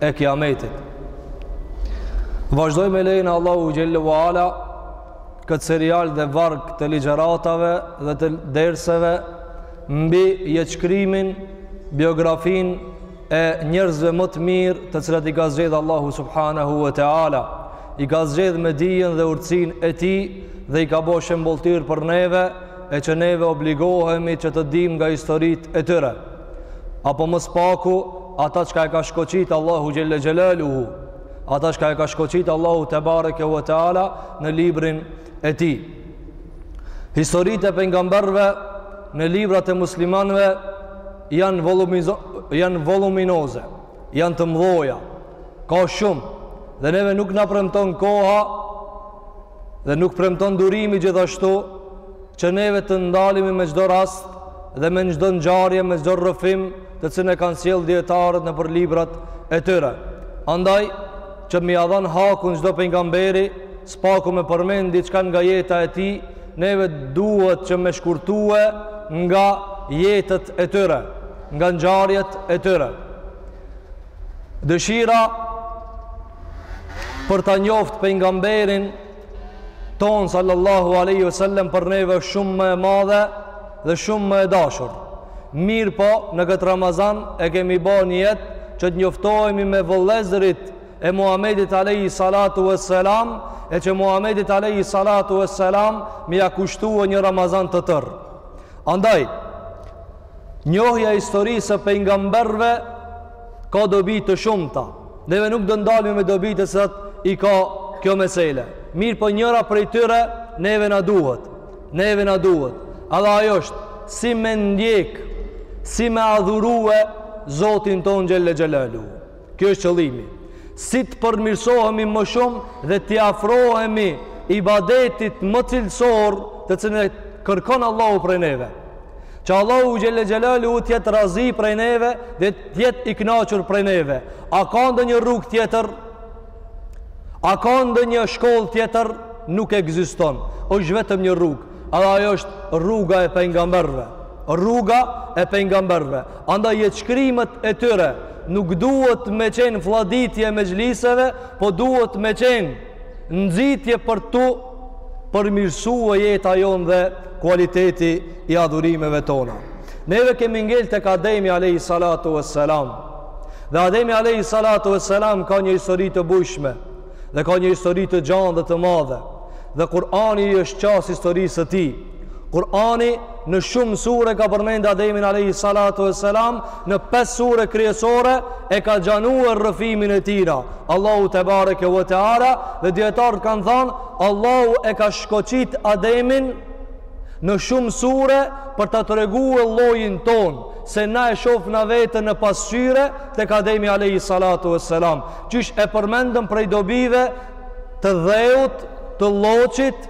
e kiametit. Vazhdoj me lejen e Allahut Xhelle wa Ala këtë serial dhe varg të ligjeratave dhe të derseve mbi jetëshkrimin, biografinë e njerëzve më të mirë të cilat i ka zgjedh Allahu Subhanahu wa Teala. I ka zgjedh me dijen dhe urtësinë e tij dhe i ka bo shembëlltyrë për neve e që neve obligohemi që të dimë nga historitë e tyre. apo më së paku ata çka e ka shkoqit Allahu Xhelle Xhelaluhu, ata çka e ka shkoqit Allahu Tebareke ve Teala në librin e tij. Historitë e pejgamberve në librat e muslimanve janë, voluminoze. janë të mdhoja ka shumë dhe neve nuk na premton koha dhe nuk premton durimi gjithashtu që neve të ndalimi me çdo rast dhe me çdo ngjarje me çdo rrëfim të cilën e kanë sjell dietarët nëpër librat e tyre andaj që me ia dhan hakun çdo pejgamberi së paku me përmend diçka nga jeta e tij neve duhet që me shkurtue nga jetët e tyre nga ngjarjet e tyre. Dëshira për ta njoftë pejgamberin tonë sallallahu alaihi wasallam për neve është shumë më e madhe dhe shumë më e dashur. Mirëpo, në këtë Ramazan e kemi bo nijet që të njoftohemi me vëllezërit e Muhamedit alaihi salatu wassalam, e që Muhamedit alaihi salatu wassalam me ia kushtue një Ramazan të tërë. Andaj, Njohja e historisë së pejgamberëve ka dobi të shumta. Neve nuk do ndalemi me dobitë sa i ka kjo mesele. Mirëpo njëra prej tyre neve na duhet. Neve na duhet. Edhe ajo është si me ndjek, si me adhurue Zotin tonë xhelle xhelalu. Kjo është qëllimi. Si të përmirësohemi më shumë dhe t'i afrohemi ibadetit më cilësor të cilën e kërkon Allahu prej neve. Që Allahu xhelle xhelaluhu të jetë razi prej neve dhe të jetë i kënaqur prej neve. A ka ndonjë rrugë tjetër? A ka ndonjë shkollë tjetër? Nuk ekziston. Është vetëm një rrugë. Edhe ajo është rruga e pejgamberëve, rruga e pejgamberëve. Andaj jetëshkrimet e tyre nuk duhet me qenë flladitje e mexhliseve, po duhet me qenë nxitje për t'u përmirësue jeta jonë dhe kualiteti i adhurimeve tona. Neve kemi ngel tek Ademi Alejhi Salatu ve Selam. Dhe Ademi Alejhi Salatu ve Selam ka një histori të bujshme. dhe ka një histori të gjanë dhe të madhe dhe Kur'ani i është qasë historisë së tij Kur'ani në shumë sure ka përmendë Ademin Alejhi Salatu ue Selam në pesë sure kryesore e ka gjanue rrëfimin e tina Allahu tebareke ve teala dhe dijetarët kanë thanë Allahu e ka shkoqit Ademin në shumë sure për ta tregue llojin tonë se na e shofna veten në pasqyre tek Ademi Alejhi Salatu ue Selam Qysh e përmendëm prej dobive të dheut, të lloçit,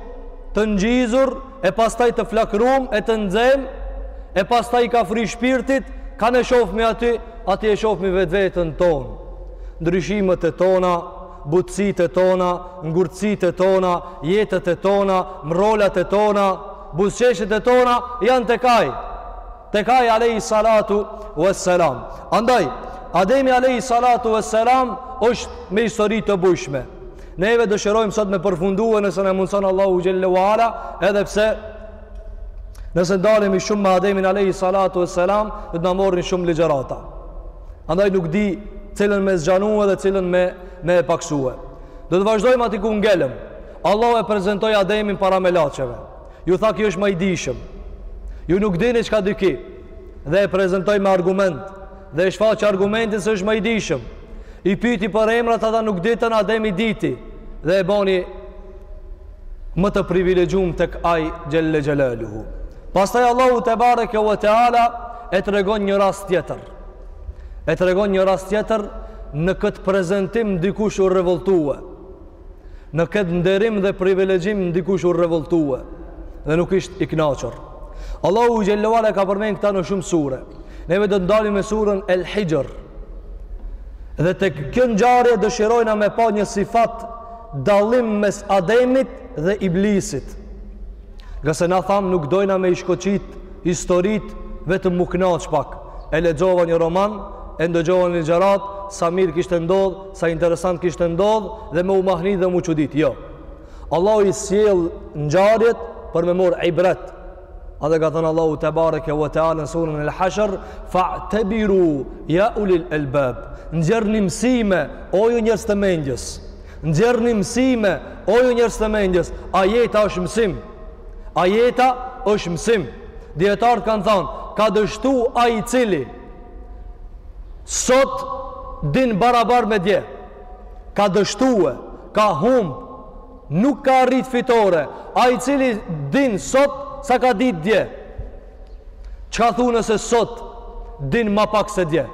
të ngjizur, e pastaj të flakrum, e të nxem, e pastaj ka fry shpirtit, na e shofmi aty, aty e shofmi vetëveten tonë. Ndryshimet e tona, butësitë e tona, ngurtësitë e tona, jetët e tona, mrrolat e tona, buzëqeshjet e tona, janë tek ai. Tek ai alejhi salatu ue selam. Andaj, Ademi alejhi salatu ue selam është me histori të bujshme. Neve dëshirojmë sot me përfundue nëse na mundëson Allahu Xhelle ue Ala, edhe pse nëse ndalemi shumë me Ademin alejhi salatu ue selam, do të na marrin shumë ligjërata. Andaj nuk di cilën me e zgjanue dhe cilën me, me e paksue. Do të vazhdojmë aty ku ngelëm. Allahu e prezentoi Ademin para melaqeve. Ju tha ky është më i dijshëm. Ju nuk dini çka di ky dhe e prezentoi me argument dhe e shfaqi argumentin se është më i dijshëm. I pyti për emrat ata nuk ditën Ademi diti dhe e bani më të privilegjum tek ai xhelle xhelaluhu. Pastaj Allahu tebareke ve teala e tregon një rast tjetër. E tregon një rast tjetër në këtë prezentim dikush u revoltue. Në këtë nderim dhe privilegjim dikush u revoltue dhe nuk ishte i knaqur. Allahu xhelle ve ala e ka përmend këta në shumë sure. Neve do të ndalim me surën El Hixhr. Dhe te kjo ngjarje dëshirojna me pa një sifat dallim mes Ademit dhe Iblisit. Ngase na thamë nuk dojna me i shkoqit historitë vetëm m'u knaq pak. E lexova një roman, e ndëgjova një ligjëratë, sa mirë kishte ndodhë, Sa interesant kishte ndodhë dhe me u mahnit dhe m'u çudit. Jo. Allahu i sjell ngjarjet për me marr ibret. Edhe ka thënë Allahu tebareke ve teala në surën El Hashr, fa'tabiru ya ulil albab. Nxjerrni mësime o ju njerëz të mendjes. Nxjerrni mësime o ju njerëz të mendjes. A jeta është mësim? A jeta është mësim? Dijetarët kanë thënë, ka dështu ai i cili sot din barabar me dje ka dështue ka humb nuk ka arrit fitore ai cili din sot sa ka dit dje çka thu nëse sot din ma pak se dje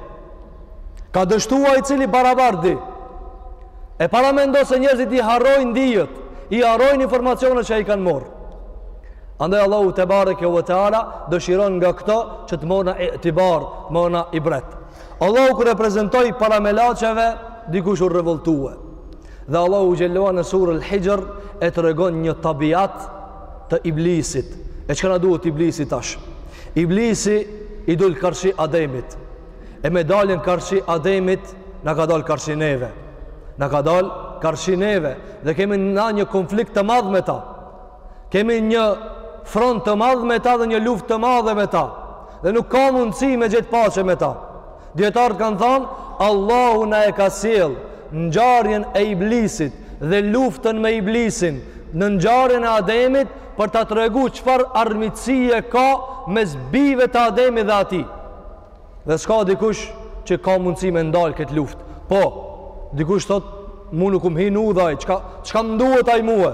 ka dështue ai cili barabar di e para mendo se njerëzit i harrojnë dijet i harrojnë informacionet që i kanë marrë Andaj Allahu tebareke ve teala dëshiron nga këto që të marrna itibar, të marrna ibret. Allahu kur e prezantoi para melaqeve dikush u revoltue. Dhe Allahu xhelle shanuhu në surën Al-Hijr e tregon një tabiat të iblisit. E çka na duhet iblisi tash? Iblisi i dul karshi Ademit. E me dalën karshi Ademit na ka dal karshi neve. Na ka dal karshi neve dhe kemi na një konflikt të madh me ta. Kemi një front të madh me ta dhe një luftë të madhe me ta. Dhe nuk ka mundësi me gjet paqe me ta. Djetarët kanë thanë, Allahu na e ka sjell ngjarjen e iblisit dhe luftën me iblisin në ngjarjen e ademit për ta tregu çfarë armiqësie ka mes bijve të ademit dhe atij. Dhe s'ka dikush që ka mundësi me ndalë këtë luftë. Po, dikush thotë, mu nuk um hin n'udhë ai, çka, çka më duhet ai mue?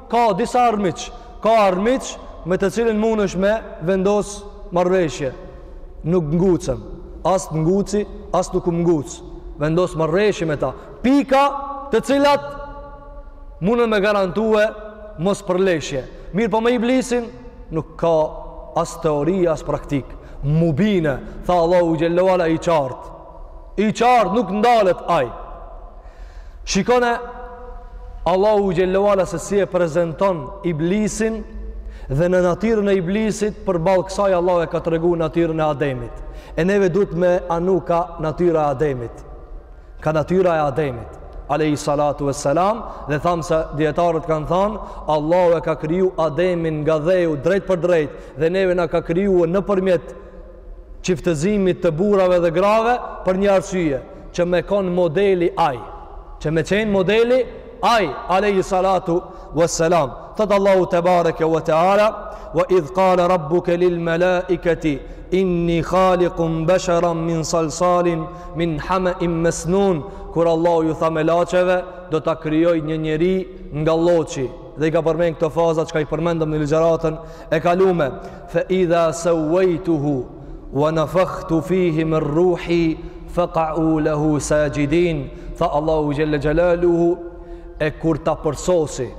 Ka disa armiq, ka armiq me të cilin mundesh me vendos marrëveshje. Nuk ngucem, as të nguci, as nuk më nguc. Vendos marrëveshje me ta. Pika të cilat mundën me garantue mos përleshje. Mirëpo me iblisin, nuk ka as teori, as praktikë. Mubine, tha Allahu xhelle ve ala i qartë. i qartë nuk ndalet ai. Shikone Allahu xhelle ve ala se si e prezenton iblisin dhe në natyrën e iblisit përballë kësaj Allahu e ka tregu natyrën e ademit. E neve duhet me anu ka natyra e ademit. Ka natyra e ademit. Alejhi salatu ve selam dhe thamë se djetarët kanë thanë Allahu e ka kriju ademin nga dheu drejtpërdrejt dhe neve na ka kriju nëpërmjet çiftëzimit të burrave dhe grave për një arsye që me kon modeli ai që me qenë modeli ai alayhi salatu wassalam thot Allahu tebareke ve teala wa idh qala rabbuka lil malaikati inni khaliqun basharan min salsalin min hama'in masnun kur Allahu ju tha melaqeve do ta krijoj një njeri nga lloçi dhe i ka përmend këto faza çka i përmendëm në ligjëratën e kalume fe idha seuejtuhu ue nefahtu fihi min ruhi fekau lehu saxhidin tha Allahu xhelle xhelaluhu e kur ta përsosi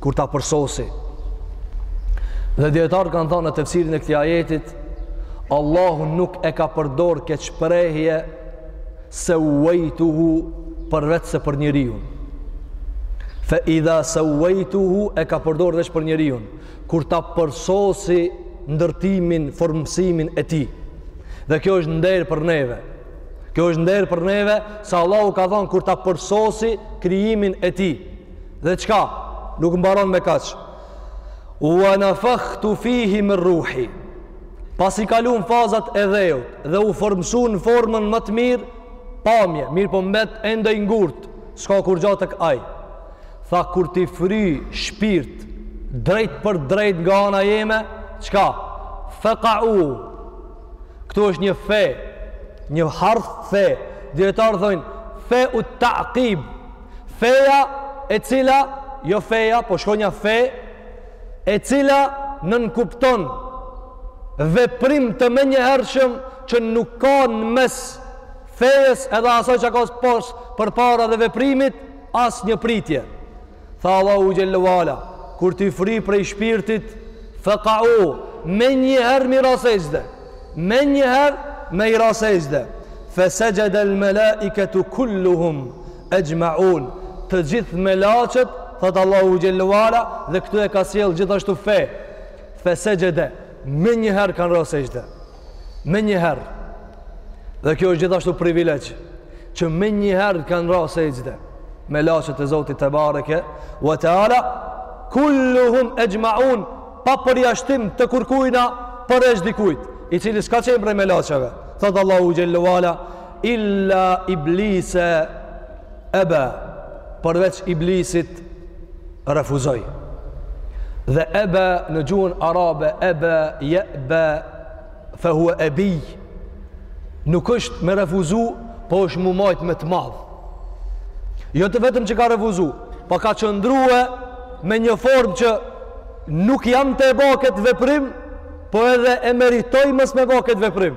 kur ta përsosi dhe dijetarët kanë thanë në tefsirin e këtij ajetit Allahu nuk e ka përdor këtë shprehje seuejtuhu përveçse për njeriun. Fe idha seuejtuhu e ka përdor veç për njeriun. Kur ta përsosi ndërtimin, formësimin e tij. Dhe kjo është nder për neve. Kjo është nder për neve se Allahu ka thonë kur ta përsosi krijimin e tij. Dhe çka? Nuk mbaron me kaq. Ue nefahtu fihi min ruhi. Pasi kalun fazat e dheut dhe u formësu në formën më të mirë, pamje, mirëpo mbet ende i ngurt, s'ka kurgja tek ai. Tha, kur t'i fry shpirt, drejtpërdrejt nga ana jeme, çka? Fekau. Këtu është një fe, një harf fe. Dijetarët thojnë, feu taakib. Feja e cila, jo feja, po shkronja fe, e cila nënkupton veprim të menjëhershëm që nuk ka në mes fejes edhe asaj që ka pas përpara dhe veprimit asnjë pritje tha Allahu xhelle ue ala kur t'i fry prej shpirtit fekau menjëherë m'i ra sexhde menjëherë me i ra sexhde fesexhedel melaiketu kulluhum Exhma'un, të gjithë melaqet, thot Allahu xhelle ue ala dhe këtu e ka sjell gjithashtu fe. Fesexhede, menjëherë kanë ra sexhde. Menjëherë. Dhe kjo është gjithashtu privilegj që menjëherë kanë ra sexhde. Melaqet e Zotit tebareke ue teala kulluhum exhma'un pa përjashtim të kurkujna përveç dikujt i cili s'ka qenë prej melaqeve thot Allahu xhelle ue ala Illa iblise ebe, përveç iblisit refuzoi. Dhe ebe në gjuhën arabe, ebe, je'be, fe hue ebij, nuk është me refuzu, po është m'u majt me të madh. Jo të vetëm që ka refuzu, po ka qëndrue me një formë që nuk jam tu e bo këtë veprim, po edhe e meritoj mos me bo këtë veprim.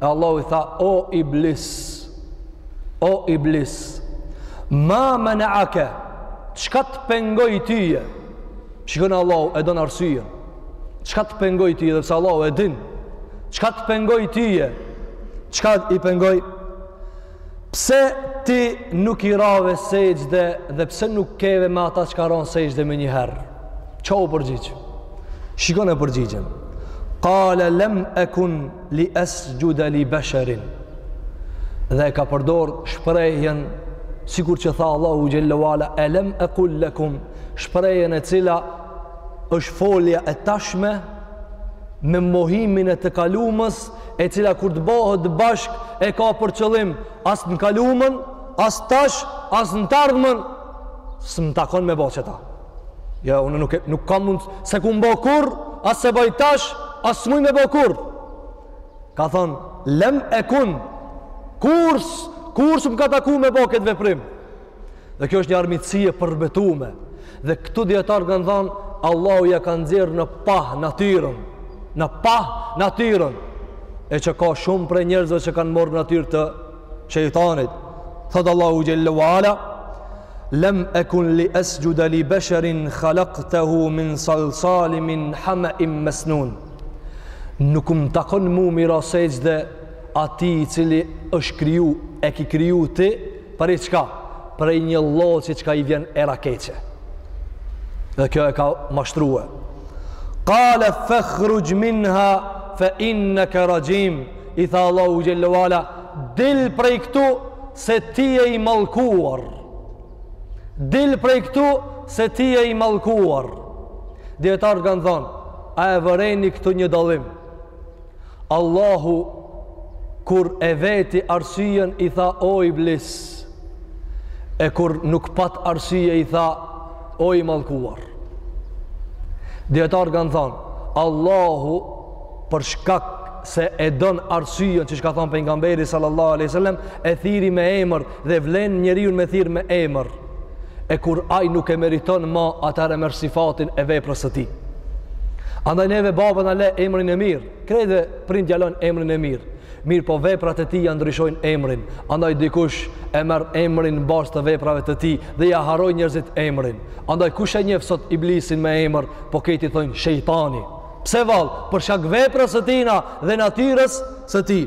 E Allahu i tha, o iblis, o iblis, ma meneake, çka të pengoi tyje? Shikon Allahu, e don arsyen. Çka të pengoi tyje, edhe pse Allahu e din, çka të pengoi tyje? Çka i pengoi? Pse ti nuk i rave sexhde dhe pse nuk keve me ata që kanë ranë sexhde menjëherë? Ça u përgjigj? Shikone përgjigjen. Kale lem ekun li esxhude li besherin. Dhe e ka përdor shprehjen, sikur që tha Allahu xhelle ve ala, e lem ekul lekum, shprehjen e cila është folja e tashme me mohimin e të kalumes e cila kur të bëhet bashkë e ka për qëllim as në kalumen, as tash, as në t'ardhmen, s'më takon me bo qeta. Jo, unë nuk, nuk kam mund, s'e kum bo kurrë, as s'e boj tash, as s'muj me bo kurrë. Ka thonë, lem ekun, kurrë s', kurrë s'më ka taku me bo këtë veprim. Dhe kjo është një armiqësi e përbetume. Dhe këtu dijetarët kanë thënë Allahu ia ka nxjerrë në pah natyrën, në pah natyrën e që ka shumë prej njerëzve që kanë marrë natyrë të shejtanit. Thotë Allahu xhelle ve ala Lem ekun li esxhude li besherin khalaktehu min salsalim min hameim mesnun Nuk më takon mu me i ra sexhde atij i cili është kriju e ki kriju ti Prej çka? Prej një lloçi çka i vjen era keqe. Dhe kjo e ka mashtru. Kale fekhruxh minha fe inneke raxhim. I tha Allahu xhelle ve ala, dil prej këtu se ti je i mallkuar. Dil prej këtu se ti je i mallkuar. Dijetarët kanë thonë, a e vëreni këtu një dallim? Allahu kur e veti arsyen i tha o Iblis e kur nuk pat arsye i tha o i mallkuar dijetarët kanë thanë Allahu për shkak se e don arsyen qysh ka thanë pejgamberi sallallahu aleyhi wa sallam e thirri me emër dhe vlen njeriun me thirrë me emër e kur ai nuk e meriton ma atëherë e merr sifatin e veprës së tij andaj neve baba na e le emrin e mirë krejtve prindi ja lon emrin e mirë mirëpo veprat e tij ia ndryshojnë emrin andaj dikush e merr emrin në bazë të veprave të tij dhe ia harrojnë njerëzit emrin andaj kush e njef sot iblisin me emër po krejt i thojnë shejtani pse vallë për shkak veprës së tina dhe natyrës së tij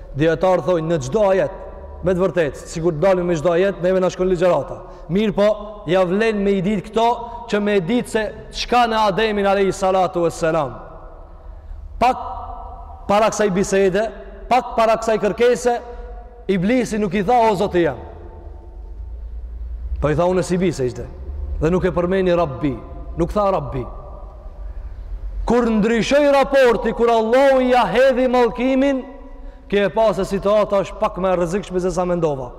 Dijetarët thojnë në çdo ajet, me të vërtetë, sikur të ndalemi me çdo ajet, neve na shkon ligjërata. Mirëpo, ia vlen me i ditë këto që me e ditë se çka në Ademin alayhi salatu vesselam. Pak para kësaj bisede, pak para kësaj kërkese, Iblisi nuk i tha o Zoti jem. Po i tha unë si bisedë. Dhe nuk e përmendi rabbi. Nuk tha rabbi. Kur ndryshoi raporti, kur Allahu ia hedhi mallkimin, kur e pa se situata është pak ma e rrezikshme se sa mendova.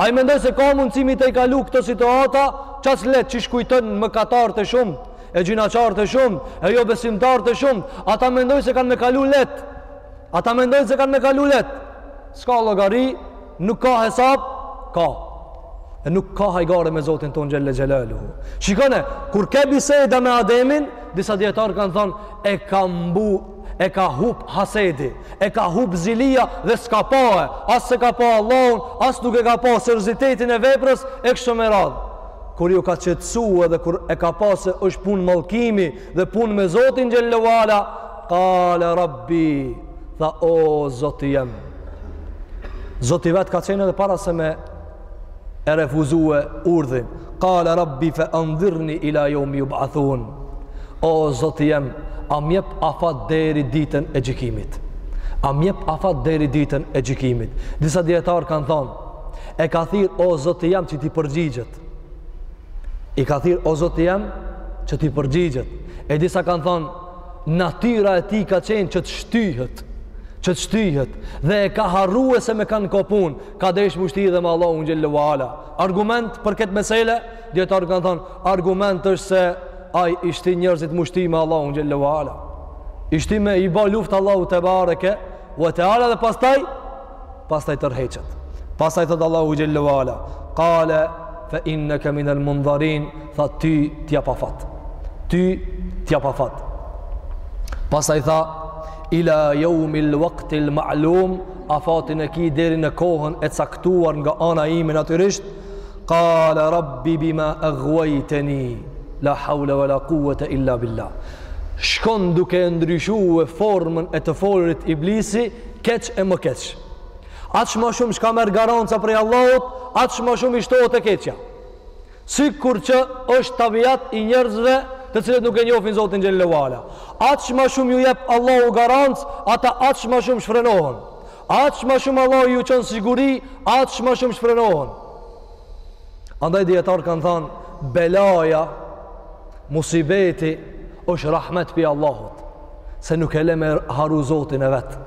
Ai mendoi se ka mundësi me i kalu këto situata, qaq leht qysh kujtojn mëkatarë të shumtë, e gjynahqarë të shumtë, e jobesimtarë të shumtë, ata mendojn se kanë me kalu leht. Ata mendojn se kanë me kalu leht. S'ka llogari, Nuk ka hesab, ka. E nuk ka hajgare me Zotin tonë Xhelle Xhelaluhu. Shikone, kur ke biseda me Ademin, disa dijetarë kanë thonë, e ka mbulu, e ka hup hasedi, e ka hup zilia dhe s'ka pa, as s'e ka pa Allahun, as nuk e ka pa seriozitetin e veprës, e kështu me radhë. Kur u ka qetësu edhe kur e ka pa se është punë mallkimi dhe punë me Zotin Xhelle ve Ala, Kale rabbi, tha o zoti jem. Zoti i vet ka qenë edhe para se me e refuzu urdhnin. Kale rabbi fe endhirni ila jeumi jub'athun. O zoti jem, a m'jep afat deri ditën e gjykimit. A m'jep afat deri ditën e gjykimit. Disa dijetarë kanë thonë, e ka thirrë o zoti jem që t'i përgjigjet. E ka thirrë o zoti jem që t'i përgjigjet. E disa kanë thonë, natyra e tij ka qenë që të shtyhet, që të shtyhet, dhe e ka harru se me kan ka punë, ka desht m'u shty edhe me Allahun xhelle ve ala. Argument për këtë mesele, dijetarë kanë thonë, argument është se ai i shtin njerëzit m'u shty me Allahun xhelle ve ala. I shtin me i ba luftë Allahut tebareke ue teala dhe pastaj, pastaj tërhiqet. Pastaj thotë Allahu xhelle ve ala, qala fa innaka min al mundharin, tha ty t'jap afat. Ty t'jap afat. Pastaj tha ila yawm al waqt al ma'lum, afatin e ki deri në kohën e caktuar nga ana ime natyrisht. Qala rabbi bima aghwaytani la hawla wala quwwata illa billah. Shkon duke ndryshuar formën e të folurit iblisi keq e më keq. Aq më shumë çka merr garanca prej Allahut, aq më shumë i shtohet e keqja. Sikur që është tabiat i njerëzve të cilët nuk e njofin Zotin Xhelle ve Ala. Aq më shumë ju jep Allahu garancë, ata aq më shumë shfrenohen. Aq më shumë Allahu ju çon siguri, aq më shumë shfrenohen. Andaj dijetarë kanë thanë, belaja, musibeti, është rahmet prej Allahut. se nuk e le me harru Zotin e vet.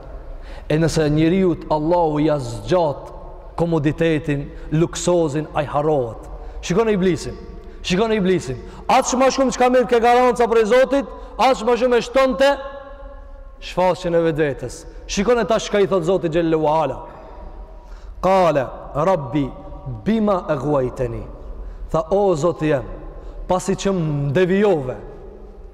E nëse njeriut Allahu ja zgjat komoditetin, luksozin, ai harrohet. Shikone Iblisin, shikone Iblisin. Aq ma shumë çka mirrke garanca prej Zotit, aq ma shumë e shtonte shfaqjen e vetvetes. Shikone tash çka i thotë Zotit xhelle ue ala. Kale, rabbi, bima eguejteni. Tha, o Zoti jem, pasi që më devijove,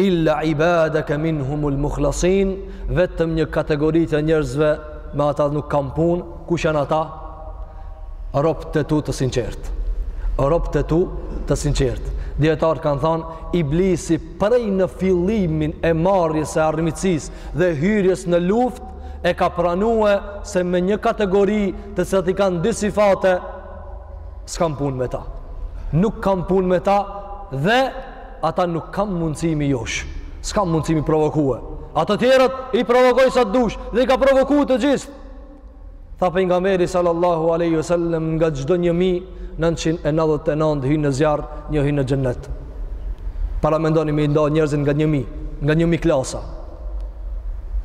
illa ibadaka minhumul mukhlasin vetëm një kategori të njerëzve me ata nuk kam punë kush janë ata robët e tu të sinqertë robët e tu të sinqertë dijetarët kanë thonë iblisi prej në fillimin e marrjes së armiqësisë dhe hyrjes në luftë e ka pranue se me një kategori të cilat i kanë dy sifate s'kam punë me ta nuk kam punë me ta dhe Ata nuk kam mundësi m'i josh. S'kam mundësi m'i provokue. A të tjerët i provokoj sa të dush. Dhe i ka provoku të gjithë. Tha Pejgamberi sallallahu aleyhi sallem nga çdo një mijë 999 hyjnë në zjarr, një hyn në xhennet. Paramendoni me i nda njerëzit nga një mijë, nga një mijë klasa.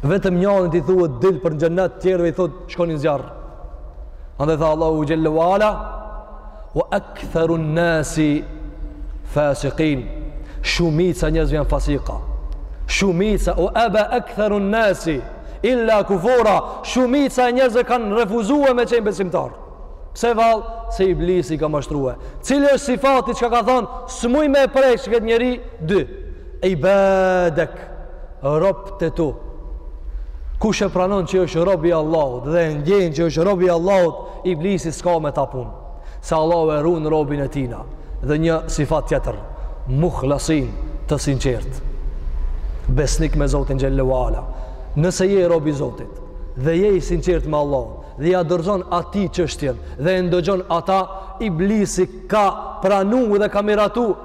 Vetëm njënit i thuhet dil për në xhennet, tjerëve i thuhet shkoni në zjarr. Andaj dhe tha Allahu xhelle ue ala, Wa aktharu an-nasi fasiqin. Shumica e njerëzve janë fasika. Shumica wa aba aktharu an-nasi illa kufura. Shumica e njerëzve kanë refuzue me qenë besimtar. Pse vall? Se Iblisi i ka mashtrue. Cili është sifati që ka thonë, "S'muj me e prek këtë njeri 2. ibadek robët e tu kush e pranon që është rob i Allahut dhe e ndjen që është rob i Allahut iblisi s'ka me ta punë se Allahu e run robin e tina dhe një sifat tjetër muhlasin të sinqertë besnik me Zotin xhelle ue ala nëse je rob i Zotit dhe je i sinqertë me Allahun dhe ja dorëzon atij çështjen dhe e ndëgjon ata iblisi ka pranu dhe ka miratu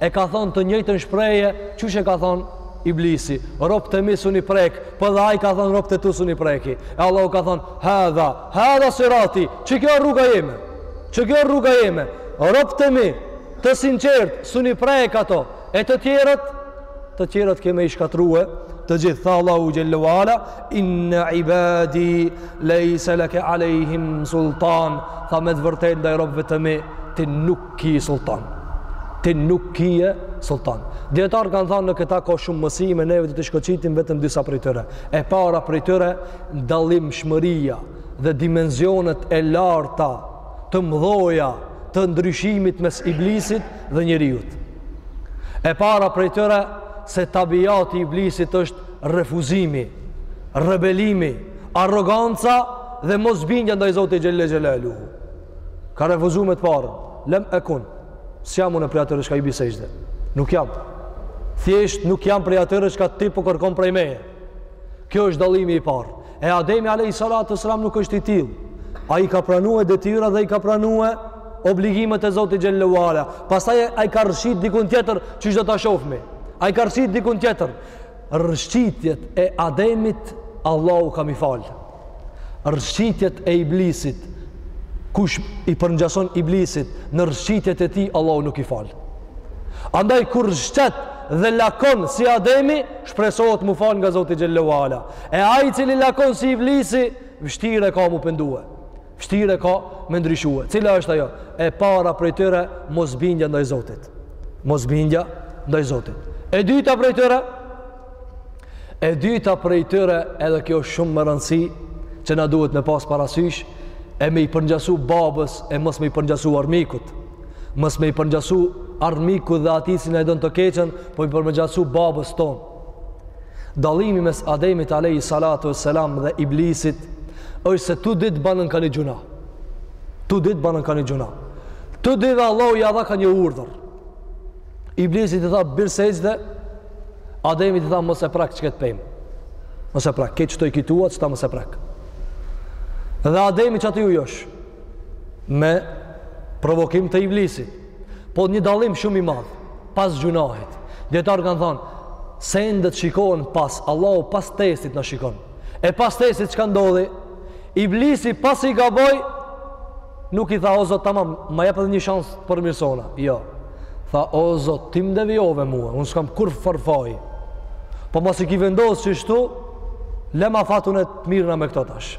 e ka thonë të njëjtën shprehje, qysh e ka thonë Iblisi, robt e mi s'un i prek, po edhe ai ka thonë robt e tu s'un i preki. E Allahu ka thonë, "Hadha, hadha sirati, që kjo rruga jeme. Që kjo rruga jeme. Robt e mi, të sinqertë, s'un i prek ato. E të tjerët, të tjerët ke me i shkatërrue, të gjithë tha Allahu xhelle ue ala inna ibadi laysa laka alayhim sultan tha me të vërtetë ndaj robëve të mi ti nuk Kije sultan. Ti nuk kije sultan. Dijetarët kanë thanë në këta ka shumë mësime, neve do t'i shkoqitim vetëm disa prej tyre. E para prej tyre, dallimshmëria dhe dimenzionet e larta të mdhaja të ndryshimit mes iblisit dhe njeriut. E para prej tyre, se tabiati i iblisit është refuzimi, rebelimi, aroganca dhe mosbindja ndaj Zotit Xhele Xhelaluhu. Ka refuzu me të parë. Lem ekun. S'jam unë prej atyre çka i bi sexhde. Nuk jam. Thjesht nuk jam prej atyre çka ti po kërkon prej meje. Kjo është dallimi i parë. E Ademi alejhi salatu ve selam nuk është i tillë. Ai ka pranue detyra dhe i ka pranue obligimet e Zotit Xhelle ve Ala. Pastaj ai ka rrëshqit dikun tjetër që do ta shofmi. Ai ka rrëshqit dikun tjetër. Rrëshqitjet e Ademit Allahu ka me i falë. rrshqitjet e iblisit kush i përngjason iblisit në rrshqitjet e tij Allahu nuk i fal andaj kur rrshqet dhe lakon si ademi shpresohet m'u fal nga Zoti Xhelle ve Ala e ai i cili lakon si iblisi vështirë e ka m'u pendue vështirë e ka me ndryshue cila është ajo e para prej tyre mosbindja ndaj Zotit mosbindja ndaj Zotit e dyta prej tyre E dyta prej tyre edhe kjo shumë me rëndësi që na duhet me pas parasysh e me i përngjasu babës e mos me i përngjasu armikut. Mos me i përngjasu armikut dhe atij si na e don të keqen, po i përngjasu babës tonë. Dallimi mes Ademit alejhi salatu ve selam dhe Iblisit është se të dytë banën ka një gjynah. Të dytë banën ka një gjynah. Të dytë dhe Allahu ia dha ka një urdhër. Iblisit i tha bir sexhde, Ademit i tha mos e prak çket pemë. Mos e prak, krejt çto i ki tuat, çta mos e prak. Dhe Ademi çaty u josh me provokim të Iblisit. Po një dallim shumë i madh pas gjynahit. Dijetarët kanë thanë sendet shikohen pas Allahu pas testit na shikon. E pas testit çka ndodhi? Iblisi pasi gaboi Nuk i tha o Zot tamam, ma jep edhe një shans të përmirësohna. Jo. Tha o Zot, ti më devijove mua, unë s'kam kurrfarë faj. Po masi ki vendos qështu, lem afat une të mirrna me këto tash.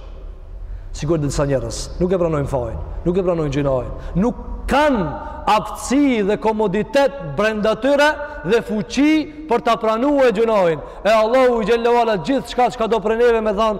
Sikur edhe disa njerëz, nuk e pranojnë fajin, nuk e pranojnë gjynahin, nuk kanë aftësi dhe komoditet brenda tyre dhe fuqi për ta pranue gjynahin. E Allahu Xhelle ve Ala gjithçka çka do prej neve me thanë,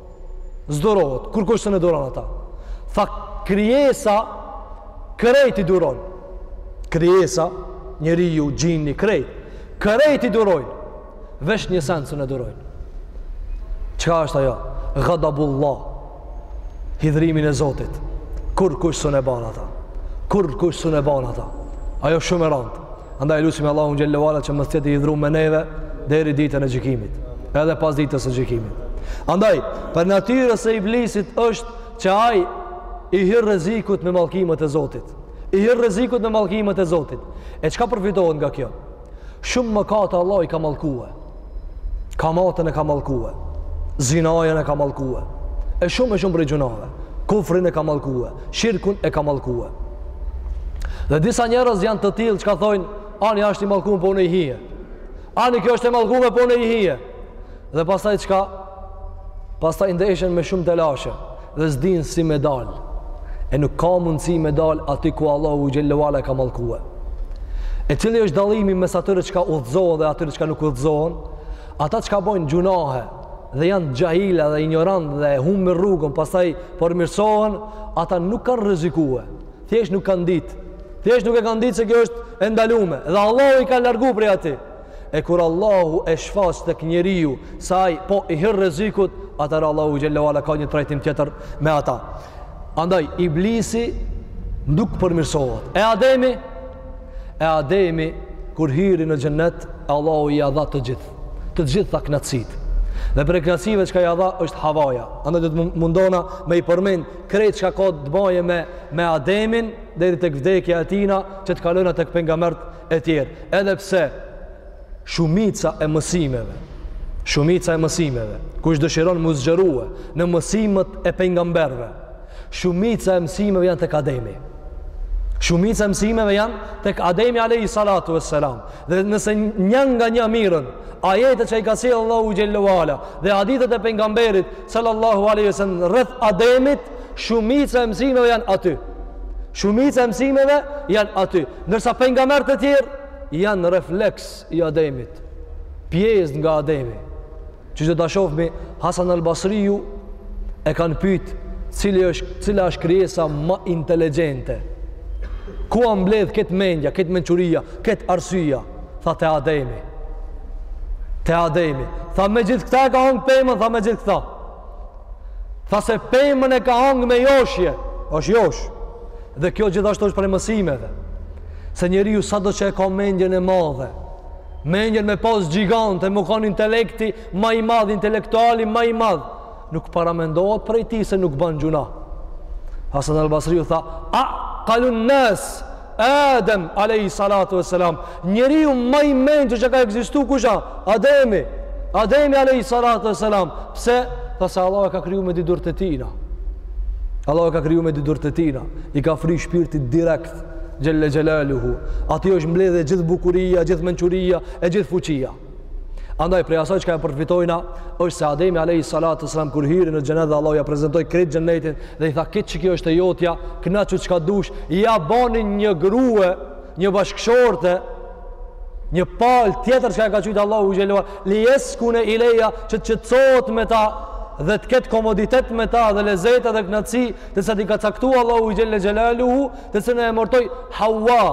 S'durohet, kurkush s'un e duron ata. Tha, krijesa krejt i duron. Krijesa, njeriu, xhini, krejt. Krejt i durojnë. Veç një sen s'un e durojnë. Çka është ajo? Gadabullah. Hidhrimin e Zotit. Kurkush s'un e ban ata. Kurkush s'un e ban ata. Ajo shumë e randë. Andaj lusim Allahun xhel-le ve ala që mos të jetë i idhrum me neve deri ditën e gjykimit, edhe pas ditës së gjykimit. Andaj, prej natyrës së iblisit është që ai i hir rrezikut me mallkimet e Zotit. I hir rrezikut me mallkimet e Zotit. E çka përfitohet nga kjo? Shumë mëkate Allah i ka mallkue. Kamatën e ka mallkue, zinajën e ka mallkue, e shumë e shumë prej gjynahve, kufrin e ka mallkue, shirkun e ka mallkue. Dhe disa njerëz janë të tillë çka thojnë, ani ashtë i mallkume po unë i hije, ani kjo është e mallkume po unë i hije, dhe pastaj çka Pastaj ndeshen me shumë telashe dhe s'dinë si me dalë. E nuk ka mundësi me dalë aty ku Allahu xhel-le ve ala e ka mallkue. E cili është dallimi mes atyre çka udhëzohen dhe atyre çka nuk udhëzohen? Ata çka bojnë gjynahe dhe janë xhahila dhe injorantë dhe humin rrugën, pastaj përmirësohen, ata nuk kanë rrezikue. Thjesht nuk kanë ditë. Thjesht nuk e kanë ditë se kjo është e ndalume. Dhe Allahu i ka largu prej atij. E kur Allahu e sheh tek njeriu se ai po i hyrë rrezikut, atëherë Allahu xhel-le ve ala ka një trajtim tjetër me ata. Andaj iblisi nuk përmirësohet. E Ademi, e Ademi kur hyri në xhennet, Allahu ia dha të gjithë, të gjitha kënaqësitë. Dhe prej kënaqësive çka ia dha është Havaja. Andaj do të mundona me i përmend krejt çka ka të bëjë me me Ademin deri tek vdekja e tijna që të kalojna tek pejgamberët e tjerë. Edhe pse shumica e mësimeve, shumica e mësimeve, kush dëshiron mu zgjerue në mësimet e pejgamberve, shumica e mësimeve janë tek Ademi. Shumica e mësimeve janë tek Ademi alejhi salatu ve selam. Dhe nëse një nga një mirren ajetet që i ka sjellë Allahu xhel-le ve ala dhe hadithet e pejgamberit sallallahu alejhi ve selem rreth Ademit, shumica e mësimeve janë aty. Shumica e mësimeve janë aty. Ndërsa pejgamberët e tjerë janë refleks i Ademit, pjesë nga Ademi. Që do ta shofmi Hasan al-Basriu e kanë pyet cili është cila është krijesa ma inteligjente. Ku a mbledhë krejt mendja, krejt mençuria, krejt arsyeja? Tha te Ademi. Te Ademi. Tha me gjithë këta e ka hangë pemën, tha me gjithë këta. Tha se pemën e ka hangë me joshje. është josh. Dhe kjo gjithashtu është prej mësimeve. Se njeriu sado që e ka mendjen e madhe, mendjen me pas gjigante, me kanë intelekti ma i madh, intelektuali ma i madh, nuk paramendohet prej tij se nuk ban gjynah. Hasan al-Basriu tha: "Aqalun nas Adem alayhi salatu wassalam Njeriu ma i mençur që ka ekzistu kush a? Ademi. Ademi alayhi salatu wasalam. Pse? Tha se Allahu e ka kriju me dy durt e tina. Allahu e ka kriju me dy durt e tina. I ka fry shpirtin direkt xhelle xhelaluhu. Aty është mbledh e gjithë bukuria, gjithë mençuria, e gjithë fuqia. Andaj, prej asaj çka e përfitojna, është se Ademi alayhi salatu wasalam, kur hiri në xhenet dhe Allahu ia prezentoi krejt xhenetin, dhe i tha, krejt qikjo është e jotja, knaqu çka dush, ia bani një grue, një bashkëshorte, një palë tjetër çka e ka qujt Allahu xhelle ue ala, li jeskune ilejha që të qetësohet me ta dhe të ketë komoditet me ta dhe lezete dhe knaqsi të cilat i ka caktu Allahu xhelle xhelaluhu të cilën e emërtoi Hawa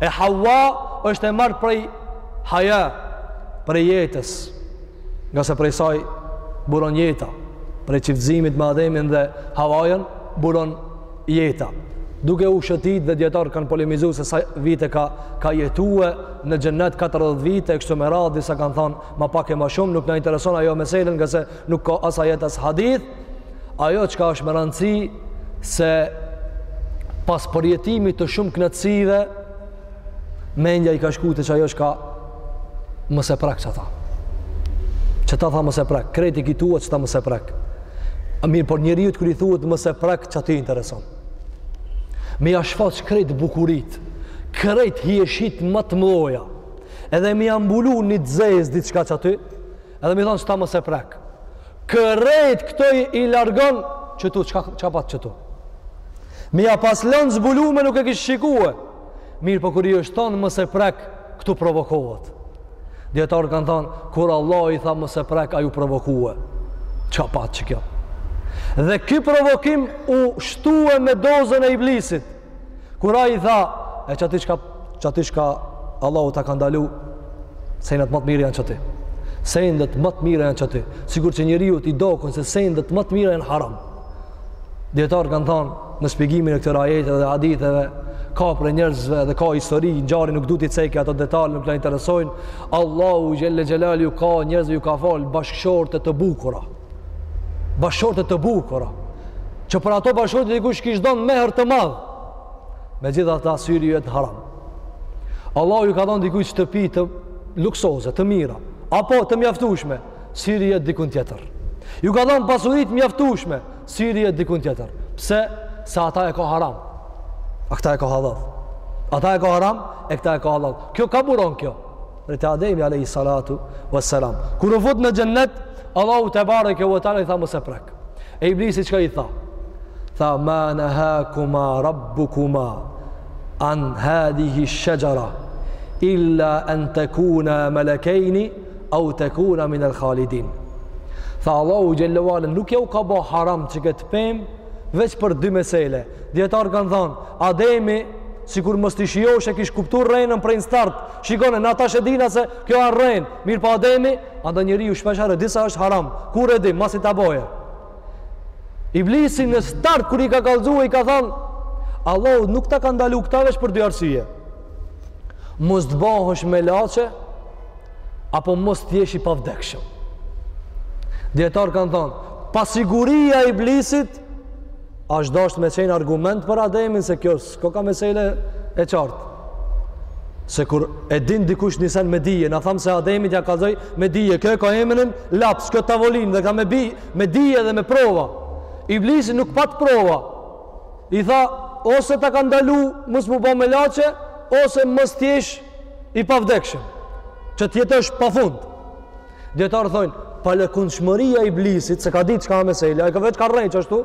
e Hawa është e marrë prej haja prej jetës ngase prej saj buron jeta prej çiftëzimit me Ademin dhe Hawajën buron jeta duke u shëtit dhe dijetarët kanë polemizu se sa vite ka, ka jetue në xhennet 40 vite e kështu me radhë disa kanë thanë ma pak e ma shumë nuk na intereson ajo mesele ngase nuk ka as ajet as hadith ajo çka është me rëndësi se pas përjetimit të shumë knaqsive Mendja i ka shku te qajo çka mos e prek qeta. Qeta tha mos e prek. Krejt i ki tuat, qeta mos e prek. Mirëpo njeriut kur i thuhet mos e prek qaty i intereson. Me ia shfaq krejt bukuritë, krejt hijeshitë ma të mdhaja. Edhe me ia mbulu një të zezë diçka qaty, edhe me i thanë qeta mos e prek. Krejt këto i largon qetu, çka, çka pat qetu. Me ia pas lanë zbulume nuk e kish shikue. Mirëpo kur i është thonë mos e prek, këtu provokohet. Dijetarët kanë thonë, kur Allahu i tha mos e prek, ai u provokue. Çka pat qikjo? Dhe ky provokim u shtue me dozën e iblisit. Kur ai i tha, e qaty çka qaty çka Allahu ta ka ndalu, sendet ma të mira janë qaty. Sendet ma të mira janë qaty. Sikur që njeriut i doket se sendet ma të mira janë haram. Dijetarët kanë thanë në shpjegimin e këtyre ajeteve dhe haditheve, ka prej njerëzve dhe ka histori, ngjarje nuk du t'i ceki ato detaje, nuk na interesojnë. Allahu xhelle xhelaluhu ka njerëzve ju ka fal bashkëshorte të bukura. bashkëshorte të bukura, që për ato bashkëshorte dikush kish dhonë mehër të madh, megjithatë syri ju jet n'haram. Allahu ju ka dhonë dikuj shtëpi të luksoze, të mira, apo të mjaftushme, syri ju jet dikun tjetër. Ju ka dhonë pasuri të mjaftushme, syri ju jet dikun tjetër. Pse? Se ata e ka haram. A këta e ka hallall. Ata e ka haram, e këta e ka hallall. Kjo ka buron kjo. Prej te Ademi alejhi salatu wa selam. Kur u fut në xhennet, Allahu tebareke ve teala i tha mos e prek. E iblisi çka i tha? Tha ma nahakuma rabbukuma an hadhihi shajara illa an takuna malakaini au takuna min al khalidin. Tha Allahu xhallahu ala nuk jau ka bo haram qit pemë veç për dy mesele. Dijetarët kanë thonë, Ademi sikur mos t'ish joshë e kish kuptuar rrenën prej në start, Shikone, na tash e dina se kjo â rrenë, mirëpo ademi, andaj njeriu shpeshherë e di sa është haram, kur e di, masi ta boje. Iblisi në start, kur i ka kallzu e i ka than, Allahu nuk ta ka ndalu këta veç për dy arsye. Mos të bohësh melaqe, apo mos të jesh i pavdekshëm. Dijetarët kanë than, pasiguria e iblisit, është dasht me qenë argument për ademin se kjo S'ko ka mesele e qartë. Se kur e din dikush një sen me dije, na thamë se Ademit ja kallzoi me dije, kjo e ka emrin laps, kjo tavolin dhe ka me bi, me dije dhe me prova. Iblisi nuk pat prova. I tha, ose ta ka ndalu, mos m'u bo melaqe, ose mos t'jesh i pavdekshëm. Që t'jetosh pa fund. Dijetarët thojnë, palëkundshmëria e iblisit, s'e ka ditë çka â mesele, ai ka veç ka rrenë qashtu,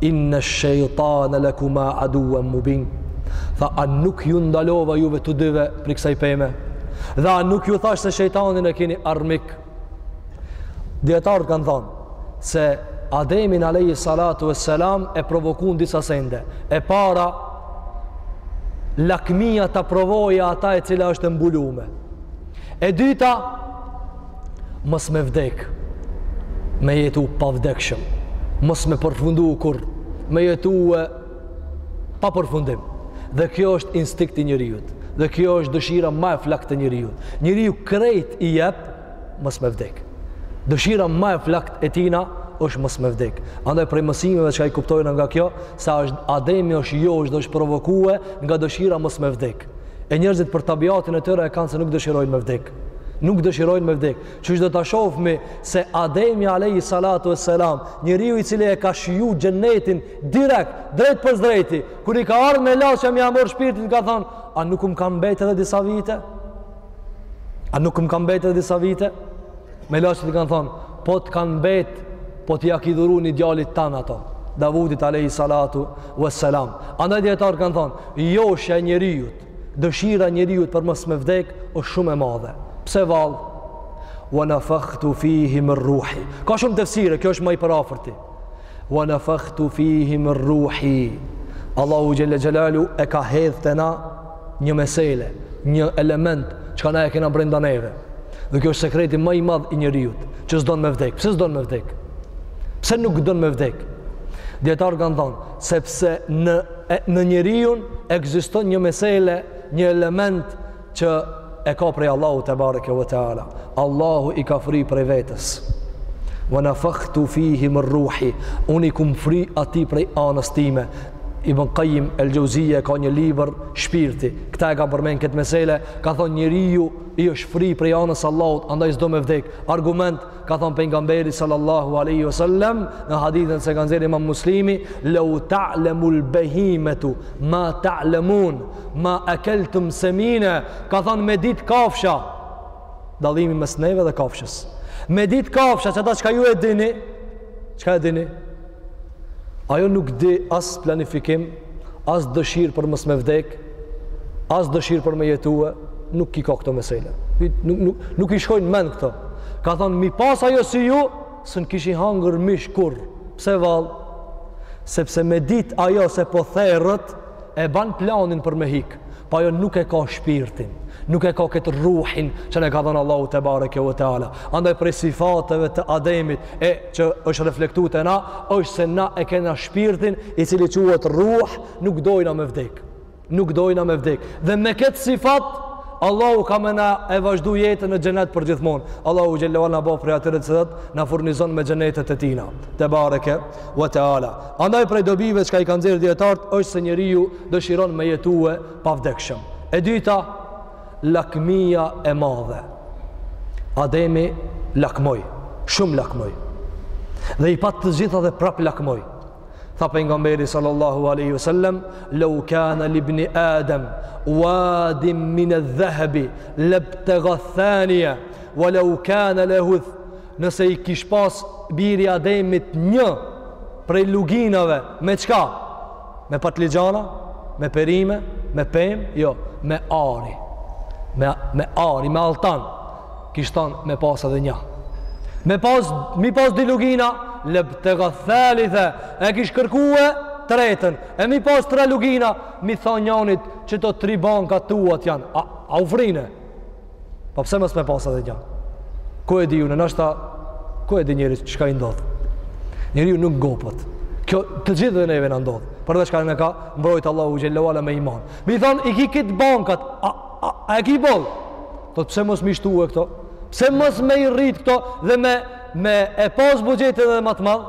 Inna shaytana lakuma aduwwan mubin. Tha, a nuk ju ndalova juve të dyve prej kësaj peme? Dhe a nuk ju thash se shejtanin e keni armik? Dijetarët kanë thanë se Ademin alayhi salatu vesselam e provokun disa sende. E para lakmia ta provojë ata e cila është e mbulume. E dyta, mos me vdek, me jetu pa vdekshëm, mos me përfundu kurrë, me jetu pa përfundim. Dhe kjo është instinkt i njeriut, dhe kjo është dëshira ma e flaktë e njeriut. Njeriu krejt i jep, mos me vdek. Dëshira ma e flaktë e tina, është mos me vdek. Andaj prej mësimeve që ka i kuptojna nga kjo, se Ademi është joshë dhe është provokue nga dëshira mos me vdek. E njerëzit për tabiatin e tyre e kanë se nuk dëshirojnë me vdek. Nuk dëshirojnë me vdek. Qysh do ta shofmi se Ademi alayhi salatu wassalam, njeriu i cili e ka shiju xhenetin direkt, drejtpërsëdrejti, kur i ka ardhë melaqja me ja marrë shpirtin ka thonë, a nuk më ka mbetë edhe disa vite? A nuk më ka mbetë edhe disa vite? Me lasë i kanë thonë, po të kanë mbet, po ti ja ki dhuru një djalit tanë ato, Davudit Alehi Salatu Veselam. Andaj dijetarët kanë thonë, joshja e njeriut, dëshira e njeriut për mos me vdek, është shumë e madhe. Pse vallë? Wa nafakhtu fihi min ruhi. Ka shumë tefsire, kjo është ma i përafërti. Wa nafakhtu fihi min ruhi. Allahu xhelle xhelaluhu e ka hedhë te na një mesele, një element çka na e kena brenda neve. Dhe kjo është sekreti më i madh i njeriut, që s'don me vdek. Pse s'don me vdek? Pse nuk don me vdek? Dijetarët kanë thënë, sepse në njeriun ekziston një mesele, një element që e ka prej Allahu tebareke ve teala. Allahu i ka fri prej vetes. Wa nafakhtu fihi min ruhi. Unë i kam fri atij prej anës time. Ibn Qayyim el-Jauziyja ka një libër Shpirti. Këtu e ka përmend këtë mesele, ka thonë njeriu i është fri prej anës së Allahut, andaj s'do me vdek. Argument ka thonë pejgamberi sallallahu alaihi wasallam në hadithin që e ka nxjerr Imam Muslimi, "Law ta'lamul bahimatu ma ta'lamun, ma akaltum samina", ka thonë me ditë kafsha. Dallimi mes neve dhe kafshës. Me ditë kafsha, qata çka ju e dini, çka e dini? Ajo nuk di as planifikim, as dëshirë për mos me vdek, as dëshirë për me jetue, nuk i ka këto mesele. Nuk, nuk, nuk i shkojnë mend këto. Ka thonë, m'i pas ajo si ju, s'kishit hangër mish kurrë. Pse vallë? Sepse me dit ajo se po theret, e ban planin për me hik, pa ajo nuk e ka shpirtin, nuk e ka këtë ruhin që na e ka dhënë Allahu tebareke ve teala. Andaj prej sifateve të Ademit e që është reflektu te na, është se na e kena shpirtin i cili quhet ruh, nuk dojna me vdek. Nuk dojna me vdek. Dhe me këtë sifat Allahu ka me na e vazhdu jetën në xhenet për gjithmonë. Allahu xhallahu na bëftë prej atyre të cilët na furnizon me xhenetet e tina. Tebareke wa ta'ala. Andaj prej dobive çka i kanë nxjerrë dijetarët është se njeriu dëshiron me jetue pavdekshëm. E dyta, lakmia e madhe. Ademi lakmoi, shumë lakmoi. Dhe i pat të gjitha dhe prap lakmoi. Tha pejgamberi sallallahu alaihi wasallam, "Law kana li ibn Adam wadin min adh-dhahabi labtagha thaniya, wa law kana lahu Nëse i kish pas biri i Ademit një prej luginave me çka? Me patligjana, me perime, me pemë, jo, me ari. Me ari, me alltan. Kish thon me pas edhe një. Me pas, m'i pas dy lugina, labtagha thalitha, e kish kërkue tretën, e m'i pas tre lugina, me i thanë njanit që të tri banka tuat janë, a, a u frine? Po pse mos me pas edhe një? Ku e di unë, nashta ku e di njeri çka i ndodh? Njeriu nuk ngopet. Kjo të gjithëve neve na ndodh. Përveç ka na ka mbrojtë Allahu xhelle ve ala me iman. Me i thanë, i ki qit bankat, a, a, a e ki boll? Thotë, pse mos me i shtue këto? Pse mos me i rritë këto dhe me, me e pas buxhetin edhe ma të madh?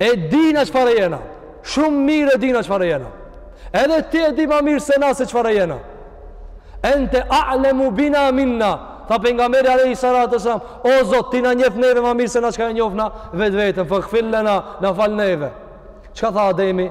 E dina çfarë jena. Shumë mirë e dina çfarë jena. Edhe ti e di ma mirë se na se çfarë jena. Ente a'lemu bina minna. Tha pejgamberi alayhi salatu wasalam, o Zot, ti na njef neve ma mirë se na çka e njofna vetveten. Faghfir lana, na fal neve. Çka tha Ademi?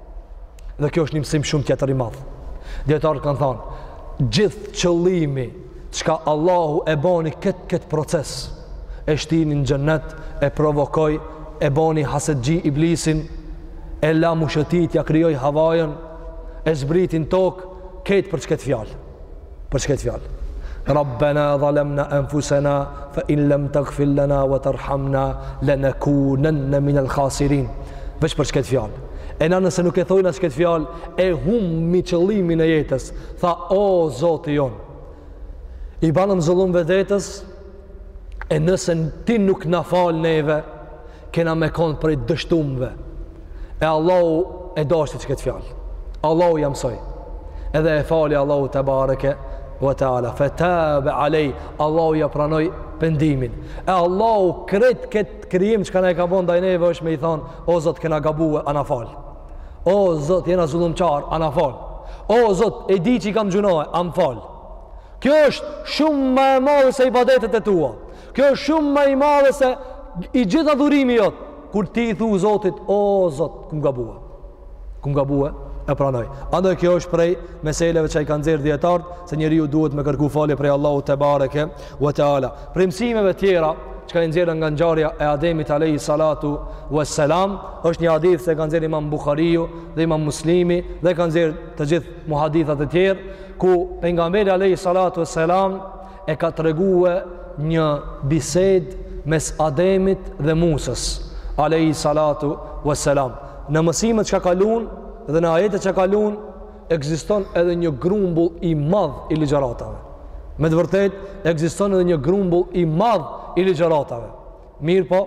Dhe kjo është një mësim shumë tjetër i madh. Dietarët kanë thanë, gjithë qëllimi çka Allahu e bani këtë këtë proces, e shtini në xhennet, e provokoi, e bani hasetxhi Iblisin, e la me shëtit, ja krijoi Havajën, e zbriti n'tokë, krejt për qët fjalë. Për qët fjalë. Rabbena zalamna anfusana fa in lam taghfir lana wa tarhamna lanakunanna min al-khasirin. Veç për qët fjalë. E na nëse nuk e thojna qët fjalë, e hummi qëllimin e jetës. Tha, o Zoti jonë, i bamë zullum vetes, e nëse ti nuk na fal neve, kena me konë prej të dështumve. E Allahu e dashti qët fjalë. Allahu ja msoi. Edhe e fali Allahu tebareke ve teala, fe tabe alejhi, Allahu ja pranoi pendimin. E Allahu krejt këtë krijim çka e ka bon ndaj neve është me i thanë, o Zot, kena gabue, a na fal. O Zot, jena zullumqarë, a na fal. O Zot, e di që i kam gjynahe, a m'fal. Kjo është shumë ma e madhe se ibadetet e tua. Kjo është shumë ma e madhe se i gjithë adhurimi jot. Kur ti i thu Zotit, o Zot, kum gabue. Kum gabue, e pranoj. Andaj kjo është prej meseleve që i kanë nxjerr dijetarët se njeriu duhet me kërku falje prej Allahut tebareke ue teala. Prej mësimeve tjera që kena nxjerrë nga ngjarja e Ademit alayhi salatu wassalam është një hadith që e ka nxjerrë Imam Buhariu dhe Imam Muslimi dhe e kanë nxjerrë të gjithë muhadithat e tjerë, ku pejgamberi alejhi salatu ve selam e ka tregue një bisedë mes Ademit dhe Musës, alejhi salatu ve selam. Në mësimet që kanë kalue dhe në ajetet që kanë kalue, ekziston edhe një grumbull i madh i ligjëratave. Me të vërtetë, ekziston edhe një grumbull i madh i ligjëratave. Mirëpo,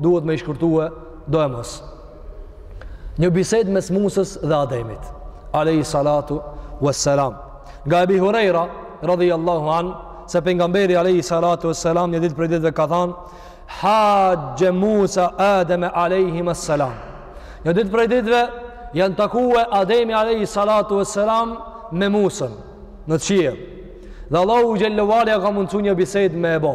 duhet me i shkurtue, do e mos. Një bisedë mes Musës dhe Ademit, alejhi salatu ue selam. Nga Ebi Hurejra, radhiyallahu an, se pejgamberi alejhi salatu ue selam një ditë prej ditëve ka thënë: Haxhxhe Musa Ademe alejhimes selam. Një ditë prej ditëve janë takue Ademi alejhi salatu ue selam me Musën në qiell. Dhe Allahu xhel-le ue ala ja ka mundsu një bisedë me e bo.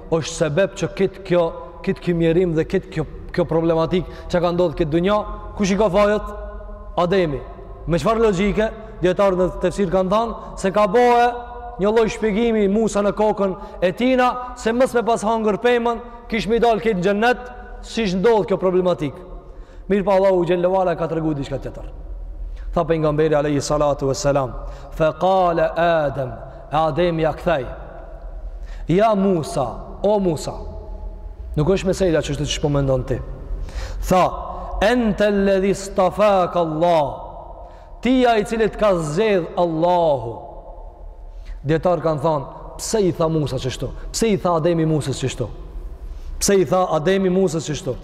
është sebeb që krejt kjo, krejt ky mjerim dhe krejt kjo, kjo problematikë që ka ndodhë n'këtë dunja, kush i ka fajet? Ademi. Me çfarë logike, dijetarët në tefsir kanë thanë, se ka bo një lloj shpjegimi Musa në kokën e tina, se mos me pas hangër pemën, kish me i dalë këtë në xhennet, s'ish ndodhë kjo problematikë. Mirëpo Allahu xhel-le ue ala ka tregu diçka tjetër. Tha pejgamberi, alejhi salatu ue selam, fe kale Adem, E Ademi ja kthej. Ja Musa, o Musa. Nuk është meselja qështu si po mendon ti. Tha, ente ledhi stafak Allah. Ti je ai i cili t'ka zgjedh Allahu. Dijetarët kanë thonë, pse i tha Musa qështu? Pse i tha Ademi Musës qështu? Pse i tha Ademi Musës qështu?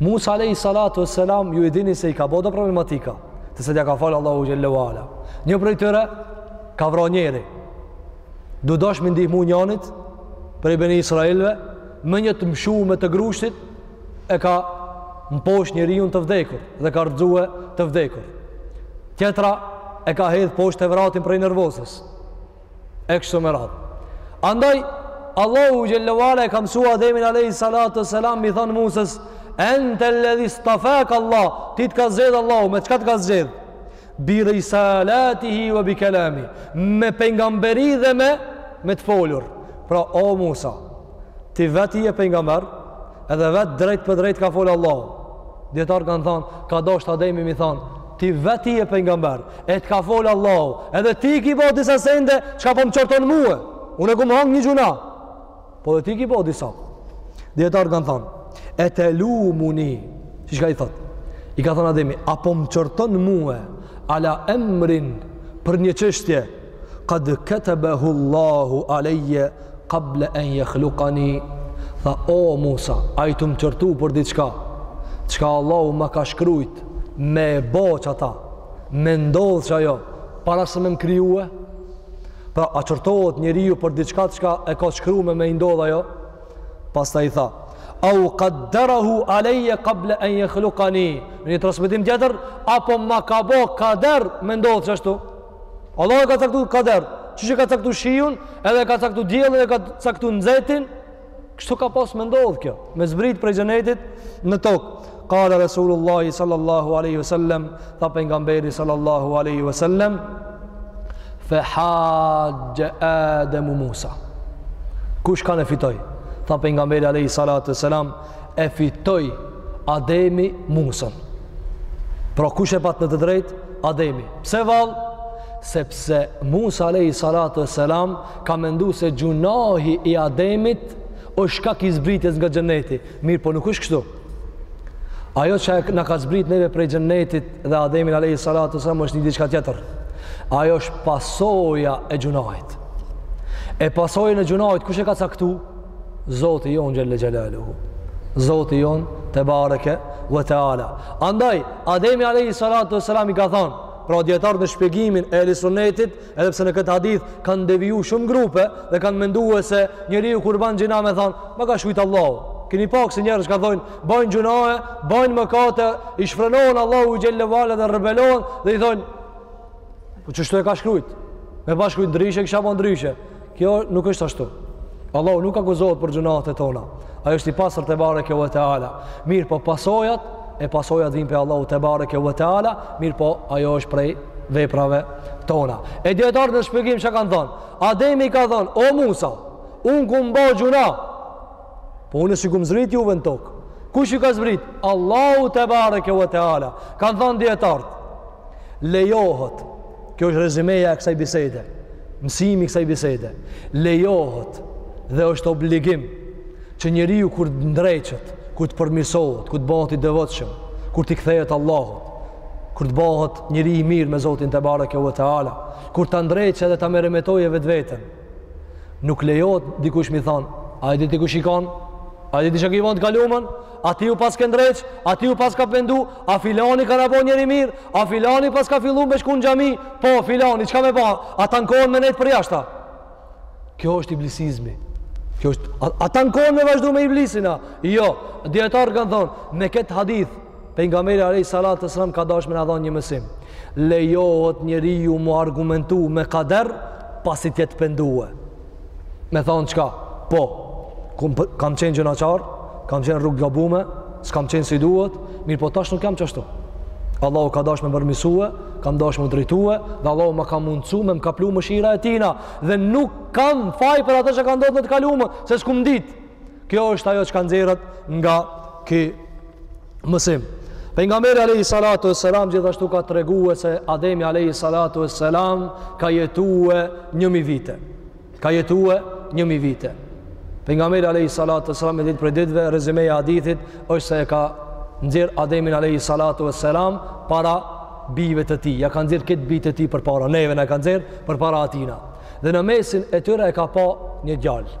Musa alayhi salatu wassalam ju e dini se i ka bo do problematika, të cilat ja ka falë Allahu xhel-le ue ala. Një prej tyre ka vra njeri. Tu dasht me ndihmu njënit prej beni Israilëve me një të mshume të grushtit e ka mposh njeriun të vdekur dhe ka rrëzue të vdekur. Tjetra e ka hedh poshtë Tevratin prej nervozës. e kështu me radhë. Andaj, Allahu xhel-le ue ala e ka msu Ademin alejhi salatu ue selam me i thonë Musës, ente ledhi stafak Allah, ti të ka zgjedhë Allahu, me çka të ka zgjedhë? Bi risalatihi ue bi kelami, me pejgamberi dhe me, me të folur. Pra, o Musa, ti veti je pejgamber edhe vet drejtpërdrejt t'ka fol Allahu dijetarët kan thon ka dasht Ademi me i thon ti veti je pejgamber e të ka fol Allahu edhe ti ki bo disa sende çka po më qorton mua unë e kum hangër një gjynah po dhe ti ki bo disa dijetarët kan thon etelumuni si çka i thot i ka thon ademi a po më qorton mua ala emrin për një çështje Qad katabahu Allahu aleyye qabla an yakhluqani. Tha o Musa, a je tu më qortu për diçka, çka Allahu ma ka shkrujt me e bo qata, me ndodhë qajo, para se me më krijue, pra a qortohet njeriu për diçka çka e ka shkru me me ndodhë ajo, pastaj tha, au qaddarahu aleyye qabla an yakhluqani. Në një transmetim tjetër, apo ma ka bo kader me ndodhë qashtu, Allah e ka caktu kader, që që ka caktu shiun, edhe ka caktu diellin, edhe ka caktu nxehtin, kështu ka pas me ndodhë kjo, me zbrit prej xhenetit në tokë. Kale Resulullahi sallallahu aleyhi ve sellem, tha pejgamberi sallallahu aleyhi ve sellem, fe haxhe Ademu Musa. Kush kan e fitoi? Tha pejgamberi aleyhi salatu selam, e fitoi Ademi Musën. Pra kush e pat në të drejtë? Ademi. Pse vallë? Sepse Musa alayhi salatu wassalam ka mendu se gjunahi i Ademit është shkak i zbritjes nga xheneti. Mirëpo nuk është kështu. Ajo që na ka zbrit neve prej xhennetit dhe Ademin alayhi salatu wassalam është një diçka tjetër. Ajo është pasoja e gjunahit. E pasojën e gjunahit kush e ka caktu? Zoti jonë xhel-le xhelaluhu. Zoti jonë tebareke ve teala. Andaj, Ademi alejhi salatu ve selam i ka thonë, pra dijetarët në shpjegimin e ehli sunetit, edhe pse në këtë hadith kanë deviju shumë grupe dhe kanë mendue se njeriu kur ban gjynah me thonë, ma ka shkrujtë Allahu. Kini pa këta njerëz çka thonë, bajnë gjunahe, bajnë mëkate, i shfrenohen Allahut xhel-le ve ala dhe rebelohen dhe i thonë, po qështu e ka shkrujtë? Me pas shkrujtë ndryshe, kisha bo ndryshe. Kjo nuk është ashtu. Allahu nuk akuzohet për gjunahet e tona. Ai është i pastër tebareke ve teala. Mirëpo pasojat, e pasojat vinë prej Allahut tebareke ve teala, mirëpo ajo është prej veprave tona. E dijetarët në shpjegim çka kanë thonë, Ademi ka thonë, o Musa, unë kum ba gjunah, po unë s'ju kum zbrit juve në tokë. Kush ju ka zbrit? Allahu tebareke ve teala. Kanë thonë dijetarët. Lejohet, kjo është rezymeja e kësaj bisede, mësimi i kësaj bisede, lejohet dhe është obligim që njeriu kur të ndreqet, kur të përmirësohet, kur të bëhet i devotshëm, kur t'i kthehet Allahut, kur të bëhet njeri i mirë me Zotin tebareke ve teala, kur ta ndreqë edhe ta meremetojë vetveten, nuk lejohet dikush m'i thonë, a e di ti kush je kanë, a e di ti çka ki bo në të kalumën, A ti u pas ke ndreq, a ti u pas ke pendu, a filani kanka bo njeri i mirë, a filani pas ka fillu me shku në xhami, po filani, çka me ba, ata ankohen me nejtë përjashta. Kjo është iblisizmi. Kjo është, a, ata ankohen me vazhdu me iblisin a? Jo, dijetarët kanë thonë, me këtë hadith, pejgamberi alejhi salatu ve selam ka dash me na dhonë një mësim. Lejohet njeriu m'u argumentu me kader, pasi t'jetë pendue. Me thonë çka, po, kum, kam qenë gjynahqar, kam qenë n'rrugë t'gabume, s'kam qenë si duhet, mirëpo tash nuk jam qashtu. Allahu ka dash me m'përmirësue, ka dash me m'drejtue, dhe Allahu ma ka mundësu me më kaplu mëshira e tina, dhe nuk kam faj për atë që ka ndodhë në të kalumën, se s'kum ditë. Kjo është ajo çka nxjerret nga ky mësim. Pejgamberi alayhi salatu wassalam gjithashtu ka treguar se Ademi alayhi salatu wassalam ka jetuar 1000 vite. Ka jetuar 1000 vite. Pejgamberi alayhi salatu wassalam një ditë prej ditëve rezymeja e hadithit është se e ka nxjerr Ademin alayhi salatu wassalam para bijve të tij. Ja ka nxjerr këtë bijë të tij përpara neve na ka nxjerr përpara atina. Dhe në mesin e tyre e ka pa një djalë.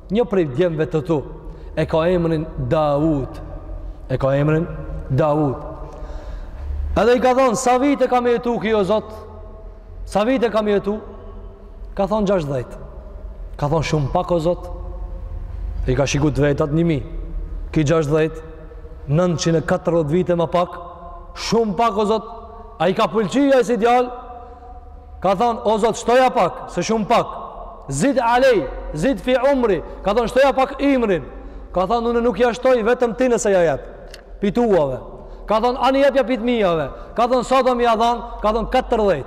Një prej djemve të tu e ka emrin Daud. E ka emrin Daud. Edhe i ka thonë, sa vite ka me jetu ki o Zot? Sa vite kam jetu? Ka thonë 60. Ka thonë shumë pak o Zot. I ka shiku t'vetat 1000. Ki 60. 940 vite ma pak. Shumë pak o Zot. A i ka pëlqy ai si djal? Ka thon o Zot shtoja pak, se shumë pak. Zid alej, zid fi umri. Ka thon shtoja pak imrin. Ka thon unë nuk ja shtoj vetëm ti nëse ja jep prej t'tuave. Ka thon ani jepja prej t'mijave. Ka thon sa do me ja dhon? Ka thon 40.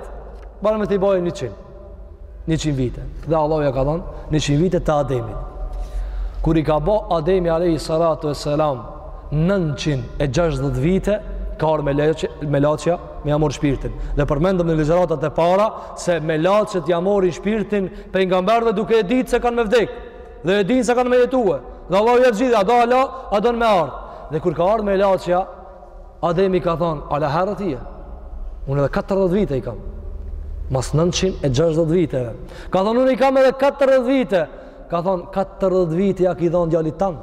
Barem t'i bojë 100. 100 vite. Dhe Allahu ja ka dhon 100 vite të Ademit. Kur i ka bo Ademi alayhi salatu wassalam 960 vite ka ardh meleçi melaçja me ja mor shpirtin dhe përmendëm në ligjëratat e para se melaçet ja morin shpirtin pejgamberëve duke e ditë se kanë me vdek dhe e dinë sa kanë me jetue dhe Allahu ja zgjidh a do ala a don me ardhë dhe kur ka ardhë melaçja Ademi i ka thonë ala herët je unë edhe 40 vite i kam mas 960 viteve ka thonë unë i kam edhe 40 vite Ka thonë, 40 vitet ja ki dhonë djalit tan.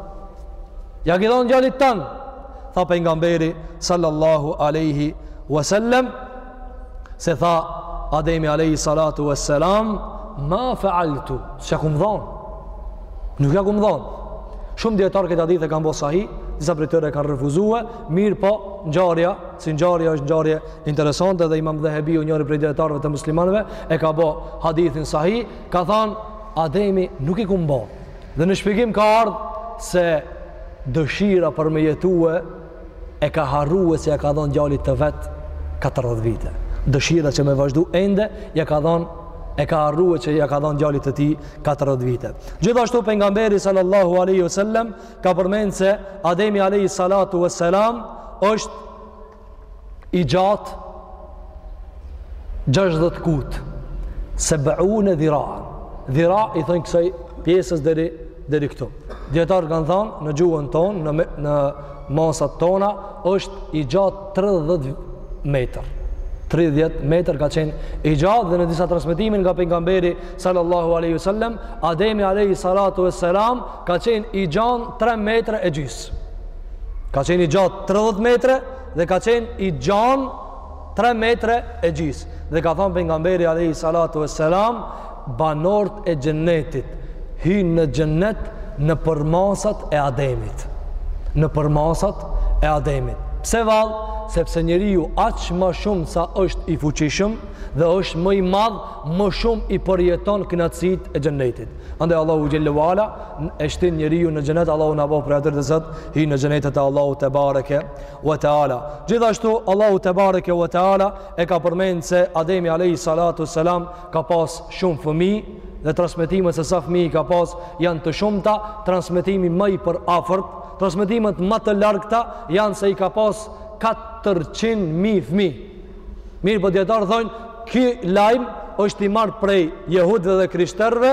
Ja ki dhonë djalit tan. Tha Pejgamberi, sallallahu aleyhi wasallem, se tha Ademi aleyhi salatu wasallam, ma fealtu, s'ja kum dhonë. Nuk ja kum dhonë. Shumë dijetarë këtë hadith e kanë bo sahi, disa prej tyre e kanë refuzue, mirëpo ngjarja, si ngjarja është ngjarje interesante dhe imam Dhehebiu njëri prej dijetarëve të muslimanve, e ka bo hadithin sahi, ka thanë, Ademi nuk e kum bo. Dhe në shpjegim ka ardhë se dëshira për me jetue e ka harrue se ja ka dhonë djalit të vetë katërdhjetë vite. Dëshira që me vazhdu ende ja ka dhonë e ka harrue që ja ka dhonë djalit të ti katërdhjetë vite. Gjithashtu Pejgamberi sallallahu aleyhi sallem ka përmend se Ademi aleyhi sallatu e selam është i gjatë gjashtëdhjetë kut se bëun e dhira dhira i thojnë kësaj pjesës deri deri këtu dijetarët kanë thanë në gjuhën tonë në, në masat tona është i gjatë 30 metër 30 metër ka qenë i gjatë dhe në disa transmetime nga pejgamberi sallallahu alaihi wasallam Ademi alaihi salatu wassalam ka qenë i gjatë 3 metër e gjysmë Ka qenë i gjatë 30 metre dhe ka qenë i gjanë 3 metre e gjysë. Dhe ka thanë pejgamberi Alejhi Salatu ue Selam, banorët e xhenetit, hyjnë në xhenet në përmasat e Ademit. Në përmasat e Ademit. Pse vallë? Sepse njeriu aq ma shumë sa është i fuqishëm dhe është më i madh më shumë i përjeton kënaqësitë e xhenetit. Andaj Allahu xhele ue ala e shtin njeriun në xhenet Allahu na bëftë prej atyre që hijnë në xhenetet e Allahut tebareke we teala gjithashtu Allahu tebareke we teala e ka përmend se Ademi alayhi salatu selam ka pas shumë fëmijë dhe transmetimet se sa fëmijë ka pas janë të shumta transmetimi ma i përafërt transmetimet ma të largëta janë se i ka pas 400.000 fëmijë mirëpo dijetarët thojnë ky lajm është i marrë prej jehudëve dhe krishterëve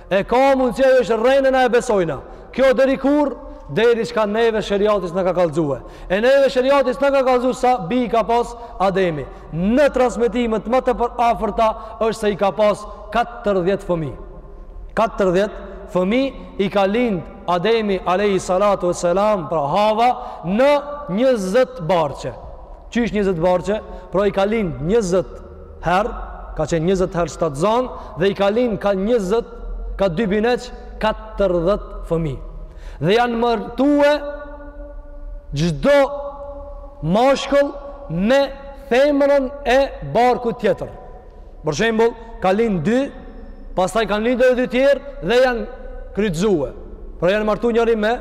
E ka mundësi ajo është rrenë na e besojna. Kjo deri kur? Deri çka neve sheriati s'na ka kalzue. E neve sheriati s'na ka kalzue sa bij i ka pas Ademi. Në transmetimet ma të përafërta është se i ka pas 40 fëmijë. 40 fëmijë i ka lind Ademi Alejhi Salatu ue Selam pra Hava në 20 barqe. Qysh 20 barqe? Pra i ka lind 20 herë, ka qenë 20 herë shtatzanë dhe i ka lind ka 20 ka dy bineq 40 fëmijë dhe janë martue çdo mashkull me femërën e barkut tjetër për shembull ka lind dy pastaj kanë lind edhe dy tjerë dhe janë kryqëzue pra janë martu njëri me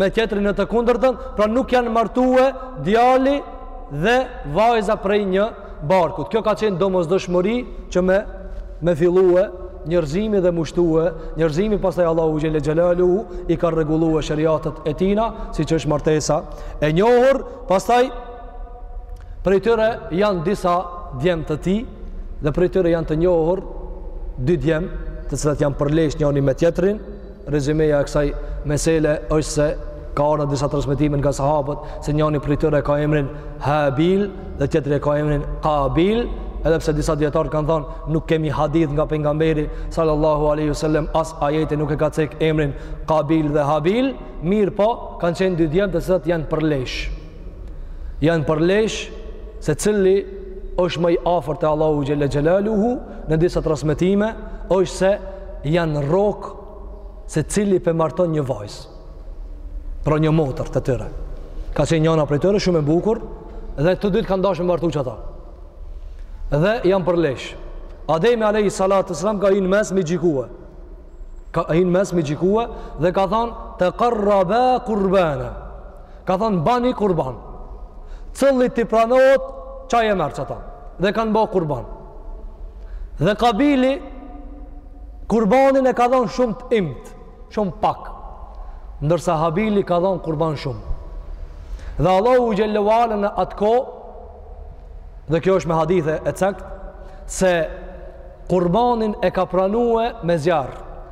me tjetrin në të kundërtën pra nuk janë martue djali dhe vajza prej një barkut. Kjo ka qenë domosdoshmëri që me me fillue njerëzimi dhe m'u shtue njerëzimi pastaj Allahu xhele xhelaluhu i ka rregullue sheriatet e tina siç është martesa e njohur pastaj prej tyre janë disa djem të tij dhe prej tyre janë të njohur dy djem të cilat janë përlesh njoni me tjetrin Rezymeja e kësaj mesele është se ka ardhur në disa transmetime nga sahabët se njani prej tyre ka emrin Habil dhe tjetri e ka emrin Kabil, edhe pse disa dijetarë kanë thënë nuk kemi hadith nga pejgamberi sallallahu alaihi wasallam as ajete nuk e ka cek emrin Kabil dhe Habil, mirëpo kanë qenë dy djem të cilat janë përlesh. Janë përlesh se cili është më i afërt te Allahu xhelle xhelaluhu në disa transmetime është se janë rrok se cili po e marton një vajzë. Pra një motër të tyre. Ka qenë njana prej tyre shumë e bukur dhe të dytë kanë dashtë me martu qata. Dhe janë përlesh. Ademi alejhi salatu ve selam ka hi nërmes me i gjikue. Ka hi nërmes me i gjikue dhe ka thanë tekarraba kurbana. Ka thanë bani kurban. Cillit t'i pranohet qaj e merr qata. Dhe kanë ba kurban. Dhe Kabili kurbanin e ka dhanë shumë të imtë. Shumë pak. Ndërsa Habili ka dhanë kurban shumë. Dhe Allahu xhelle ve ala në atë kohë, dhe kjo është me hadithe e cekt, se kurbanin e ka pranue me zjarr.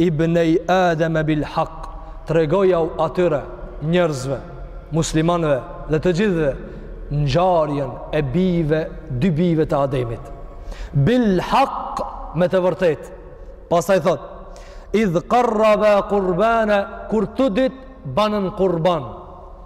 Ibnej Adame bil hak, tregojau atyre njerëzve, muslimanëve dhe të gjithëve, ngjarjen e bijve, dy bijve të Ademit. Bil hak, me të vërtetë. Pastaj thotë, idh karraba kurbana, kur të dytë banën kurban.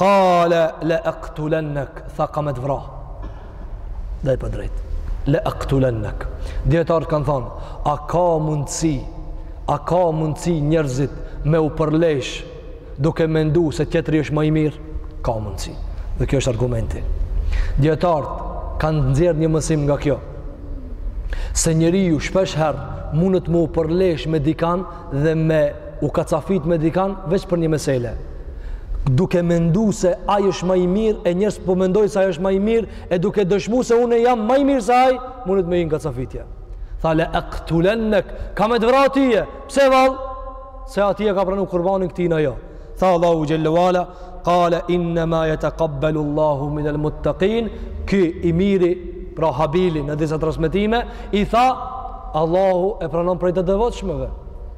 Kale le aktulennek, tha kam me të vra. Drejtpërdrejt. Le aktulennek. Dijetarët kanë thanë, a ka mundësi, a ka mundësi njerëzit me u përlesh duke mendu se tjetri është ma i mirë? Ka mundësi. Dhe kjo është argumenti. Dijetarët kanë nxjerrë një mësim nga kjo. Se njeriu shpeshherë mundet m'u përlesh me dikan dhe me u kacafit me dikan veç për një mesele. Duke mendu se ai është ma i mirë, e njerëzit po mendojnë se ai është ma i mirë, e duke dëshmu se unë jam ma i mirë se ai, mundet me hi në kacafitje. Tha le ektulennek, kam me të vra ty, pse vallë? Se atij ia ka pranu kurbanin këtina jo. Tha Allahu xhelle ve ala, kale innema jetekabbelu Allahu minel muttekin, ky i miri, pra Habili në disa transmetime, i tha, Allahu e pranon prej të devotshmëve.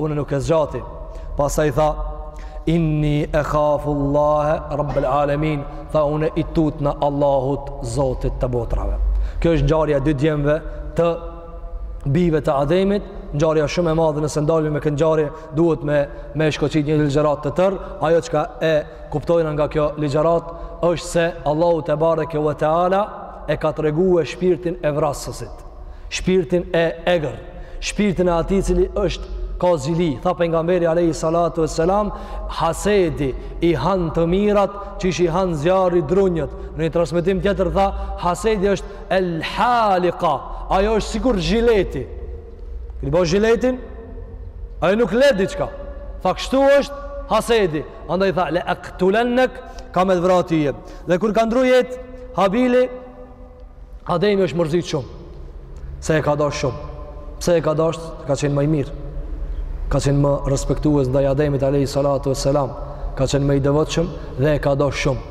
Unë nuk e zgjati. Pastaj tha inni ehafu Allahe Rabbel Alemin tha unë i tutna Allahut Zotit të botrave kjo është ngjarja e dy djemve të bijve të Ademit ngjarja shumë e madhe nëse ndalmi me këtë ngjarje duhet me, me shkoqit një ligjëratë të tërë ajo çka e kuptojna nga kjo ligjëratë është se Allahu tebareke ve teala e ka tregue shpirtin e vrasësit shpirtin e egër, shpirtin e atij i cili është ka zili. Tha pejgamberi alayhi salatu vesselam, hasedi i han të mirat, qysh i han zjarri drunjët. Në një transmetim tjetër tha, hasedi është el halika, ajo është sikur zhileti. Kur i bo zhiletin? Ajo nuk le diçka. Tha kështu është hasedi. Andaj tha le ektulennek kam me t'vra ty. Dhe kur ka ndrru jetë Habili Ademi është mërzit shumë, se e ka dasht shumë. Pse e ka dasht, ka qenë ma i mirë. Ka qenë më respektues ndaj Ademit alejhi salatu ve selam. Ka qenë më i devotshëm dhe e ka dasht shumë.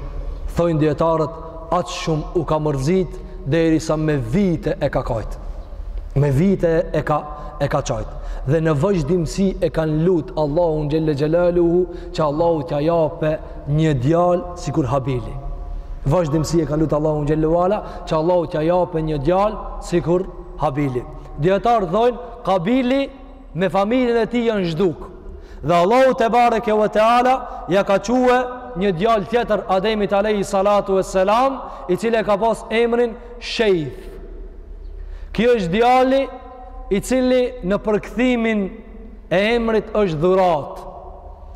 Thojnë dijetarët, aq shumë u ka mërzit derisa me vite e ka kajtë. Me vite e ka, e ka qajtë. Dhe në vazhdimësi e kanë lutë Allahun xhele xhelaluhu që Allahu t'ja jape një djalë sikur Habili. Vazhdimësi e ka lutë Allahun xhele ue ala, që Allahu t'ja jape një djalë sikur Habili. Dijetarët thojnë, Kabili me familjen e tij janë zhduk. Dhe Allahu tebareke ue teala, ja ka çue një djalë tjetër, Ademit alejhi salatu ve selam, i cili e ka pas emrin Shejth. Ky është djali i cili në përkthimin e emrit është dhuratë.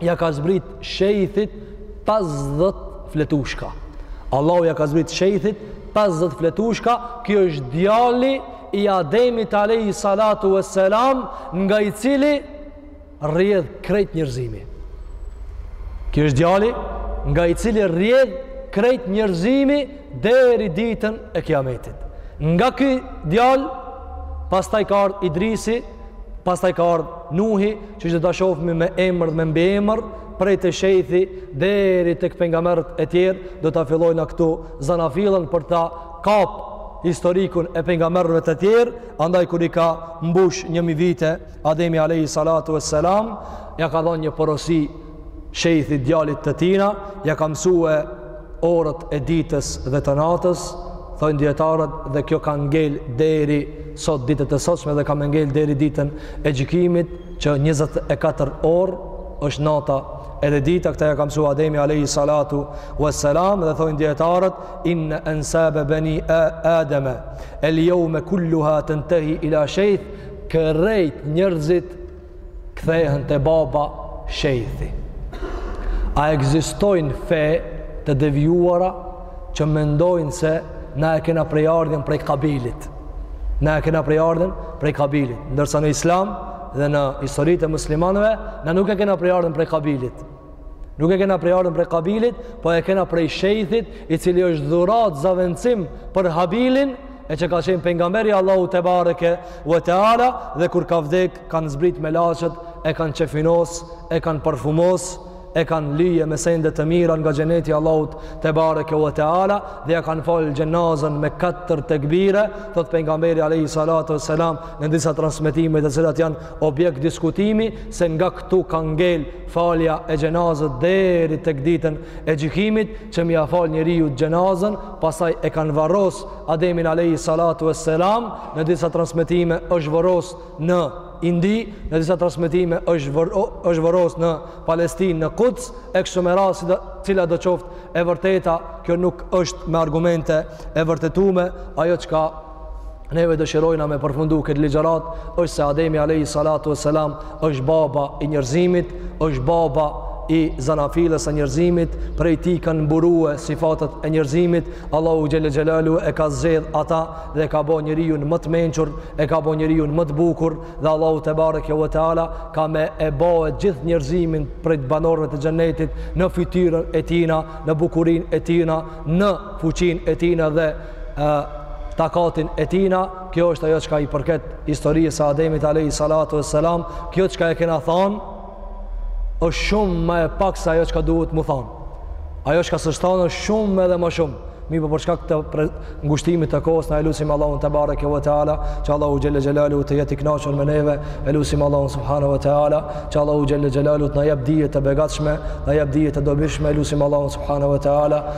ja ka zbrit shejthit 50 fletushka. Allahu ja ka zbrit shejthit 50 fletushka, ky është djali i Ademit alejhi salatu ve selam nga i cili rrjedh krejt njerëzimi. Ky është djali nga i cili rrjedh krejt njerëzimi deri ditën e kijametit. Nga ky djal, pastaj ka ardhë Idrisi, pastaj ka ardhë Nuhi, Qysh do ta shofmi me emër dhe me mbiemër prej te Shejthi deri tek pejgamberët e tjerë, do ta fillojna këtu zanafillën për ta kap historikun e pejgamberëve të tjerë, andaj kur i ka mbush 1000 vite Ademi alayhi salatu wassalam, ja ka dhanë një porosi Shejthit djalit të tina, ja ka mësue orët e ditës dhe të natës, thojnë dijetarët dhe kjo ka ngel deri sot ditët e sotshme dhe ka me ngel deri ditën e gjykimit që 24 orë është nata edhe dita këta ja ka mësue Ademi alejhi salatu ve selam dhe thojnë dijetarët inne ensabe beni Ademe el jeume kulluha tentehi ila Shejth krejt njerëzit Kthehen te baba Shejthi. A ekzistojnë fe të devijuara që mendojnë se na e kena prejardhjen prej kabilit? Na e kena prejardhjen prej kabilit. Ndërsa në islam dhe në historitë e muslimanëve, na nuk e kena prejardhjen prej kabilit. Nuk e kena prejardhjen prej Kabilit, po e kena prej Shejthit, i cili është dhuratë zëvendësim për Habilin, e që ka qenë pejgamber i Allahut tebareke ve teala, dhe kur ka vdek, kanë zbrit melaqet, e kanë qefinos, e kanë parfumos, e kanë lye me sende të mira nga xheneti i Allahut tebareke ve teala, dhe ia kanë falë xhenazën me katër tekbire, thotë pejgamberi alejhi salatu ve selam, në disa transmetime të cilat janë objekt diskutimi se nga këtu ka ngel falja e xhenazës deri tek ditën e gjykimit që me ia fal njeriut xhenazën pastaj e kanë varros Ademin alejhi salatu ve selam në disa transmetime është varros në Indi në disa transmetime është varros është varros në Palestinë në Kuds e kështu me radhë cilado qoftë e vërteta kjo nuk është me argumente e vërtetuar ajo çka neve dëshirojna me përfundu këtë ligjëratë, është se Ademi alejhi salatu ve selam është baba i njerëzimit, është baba i zanafillës së njerëzimit, prej tij kanë mburue sifatet e njerëzimit, Allahu xhel-le xhelaluhu e ka zgjedh ata dhe e ka bo njeriun më të mençur, e ka bo njeriun më të bukur, dhe Allahu tebareke ve teala ka me e bo gjithë njerëzimin prej banorëve të xhenetit në fytyrën e tina, në bukurinë e tina, në fuqinë e tina dhe e, takatin e tina, kjo është ajo çka i përket historisë së Ademit alejhi salatu ve selam, kjo çka e kena thanë, është shumë ma e pakt se ajo çka duhet m'u thanë. Ajo çka s'osht thanë është shumë edhe ma shumë, mirëpo për shkak të ngushtimit të kohës, na e lusim Allahun tebareke ve teala, që Allahu xhel-le xhelaluhu të jetë i knaqun me neve, e lusim Allahun subhanehu ve teala, që Allahu xhel-le xhelaluhu të na jap dije të begatshme, na jap dije të dobishme, e lusim Allahun subhanehu ve teala,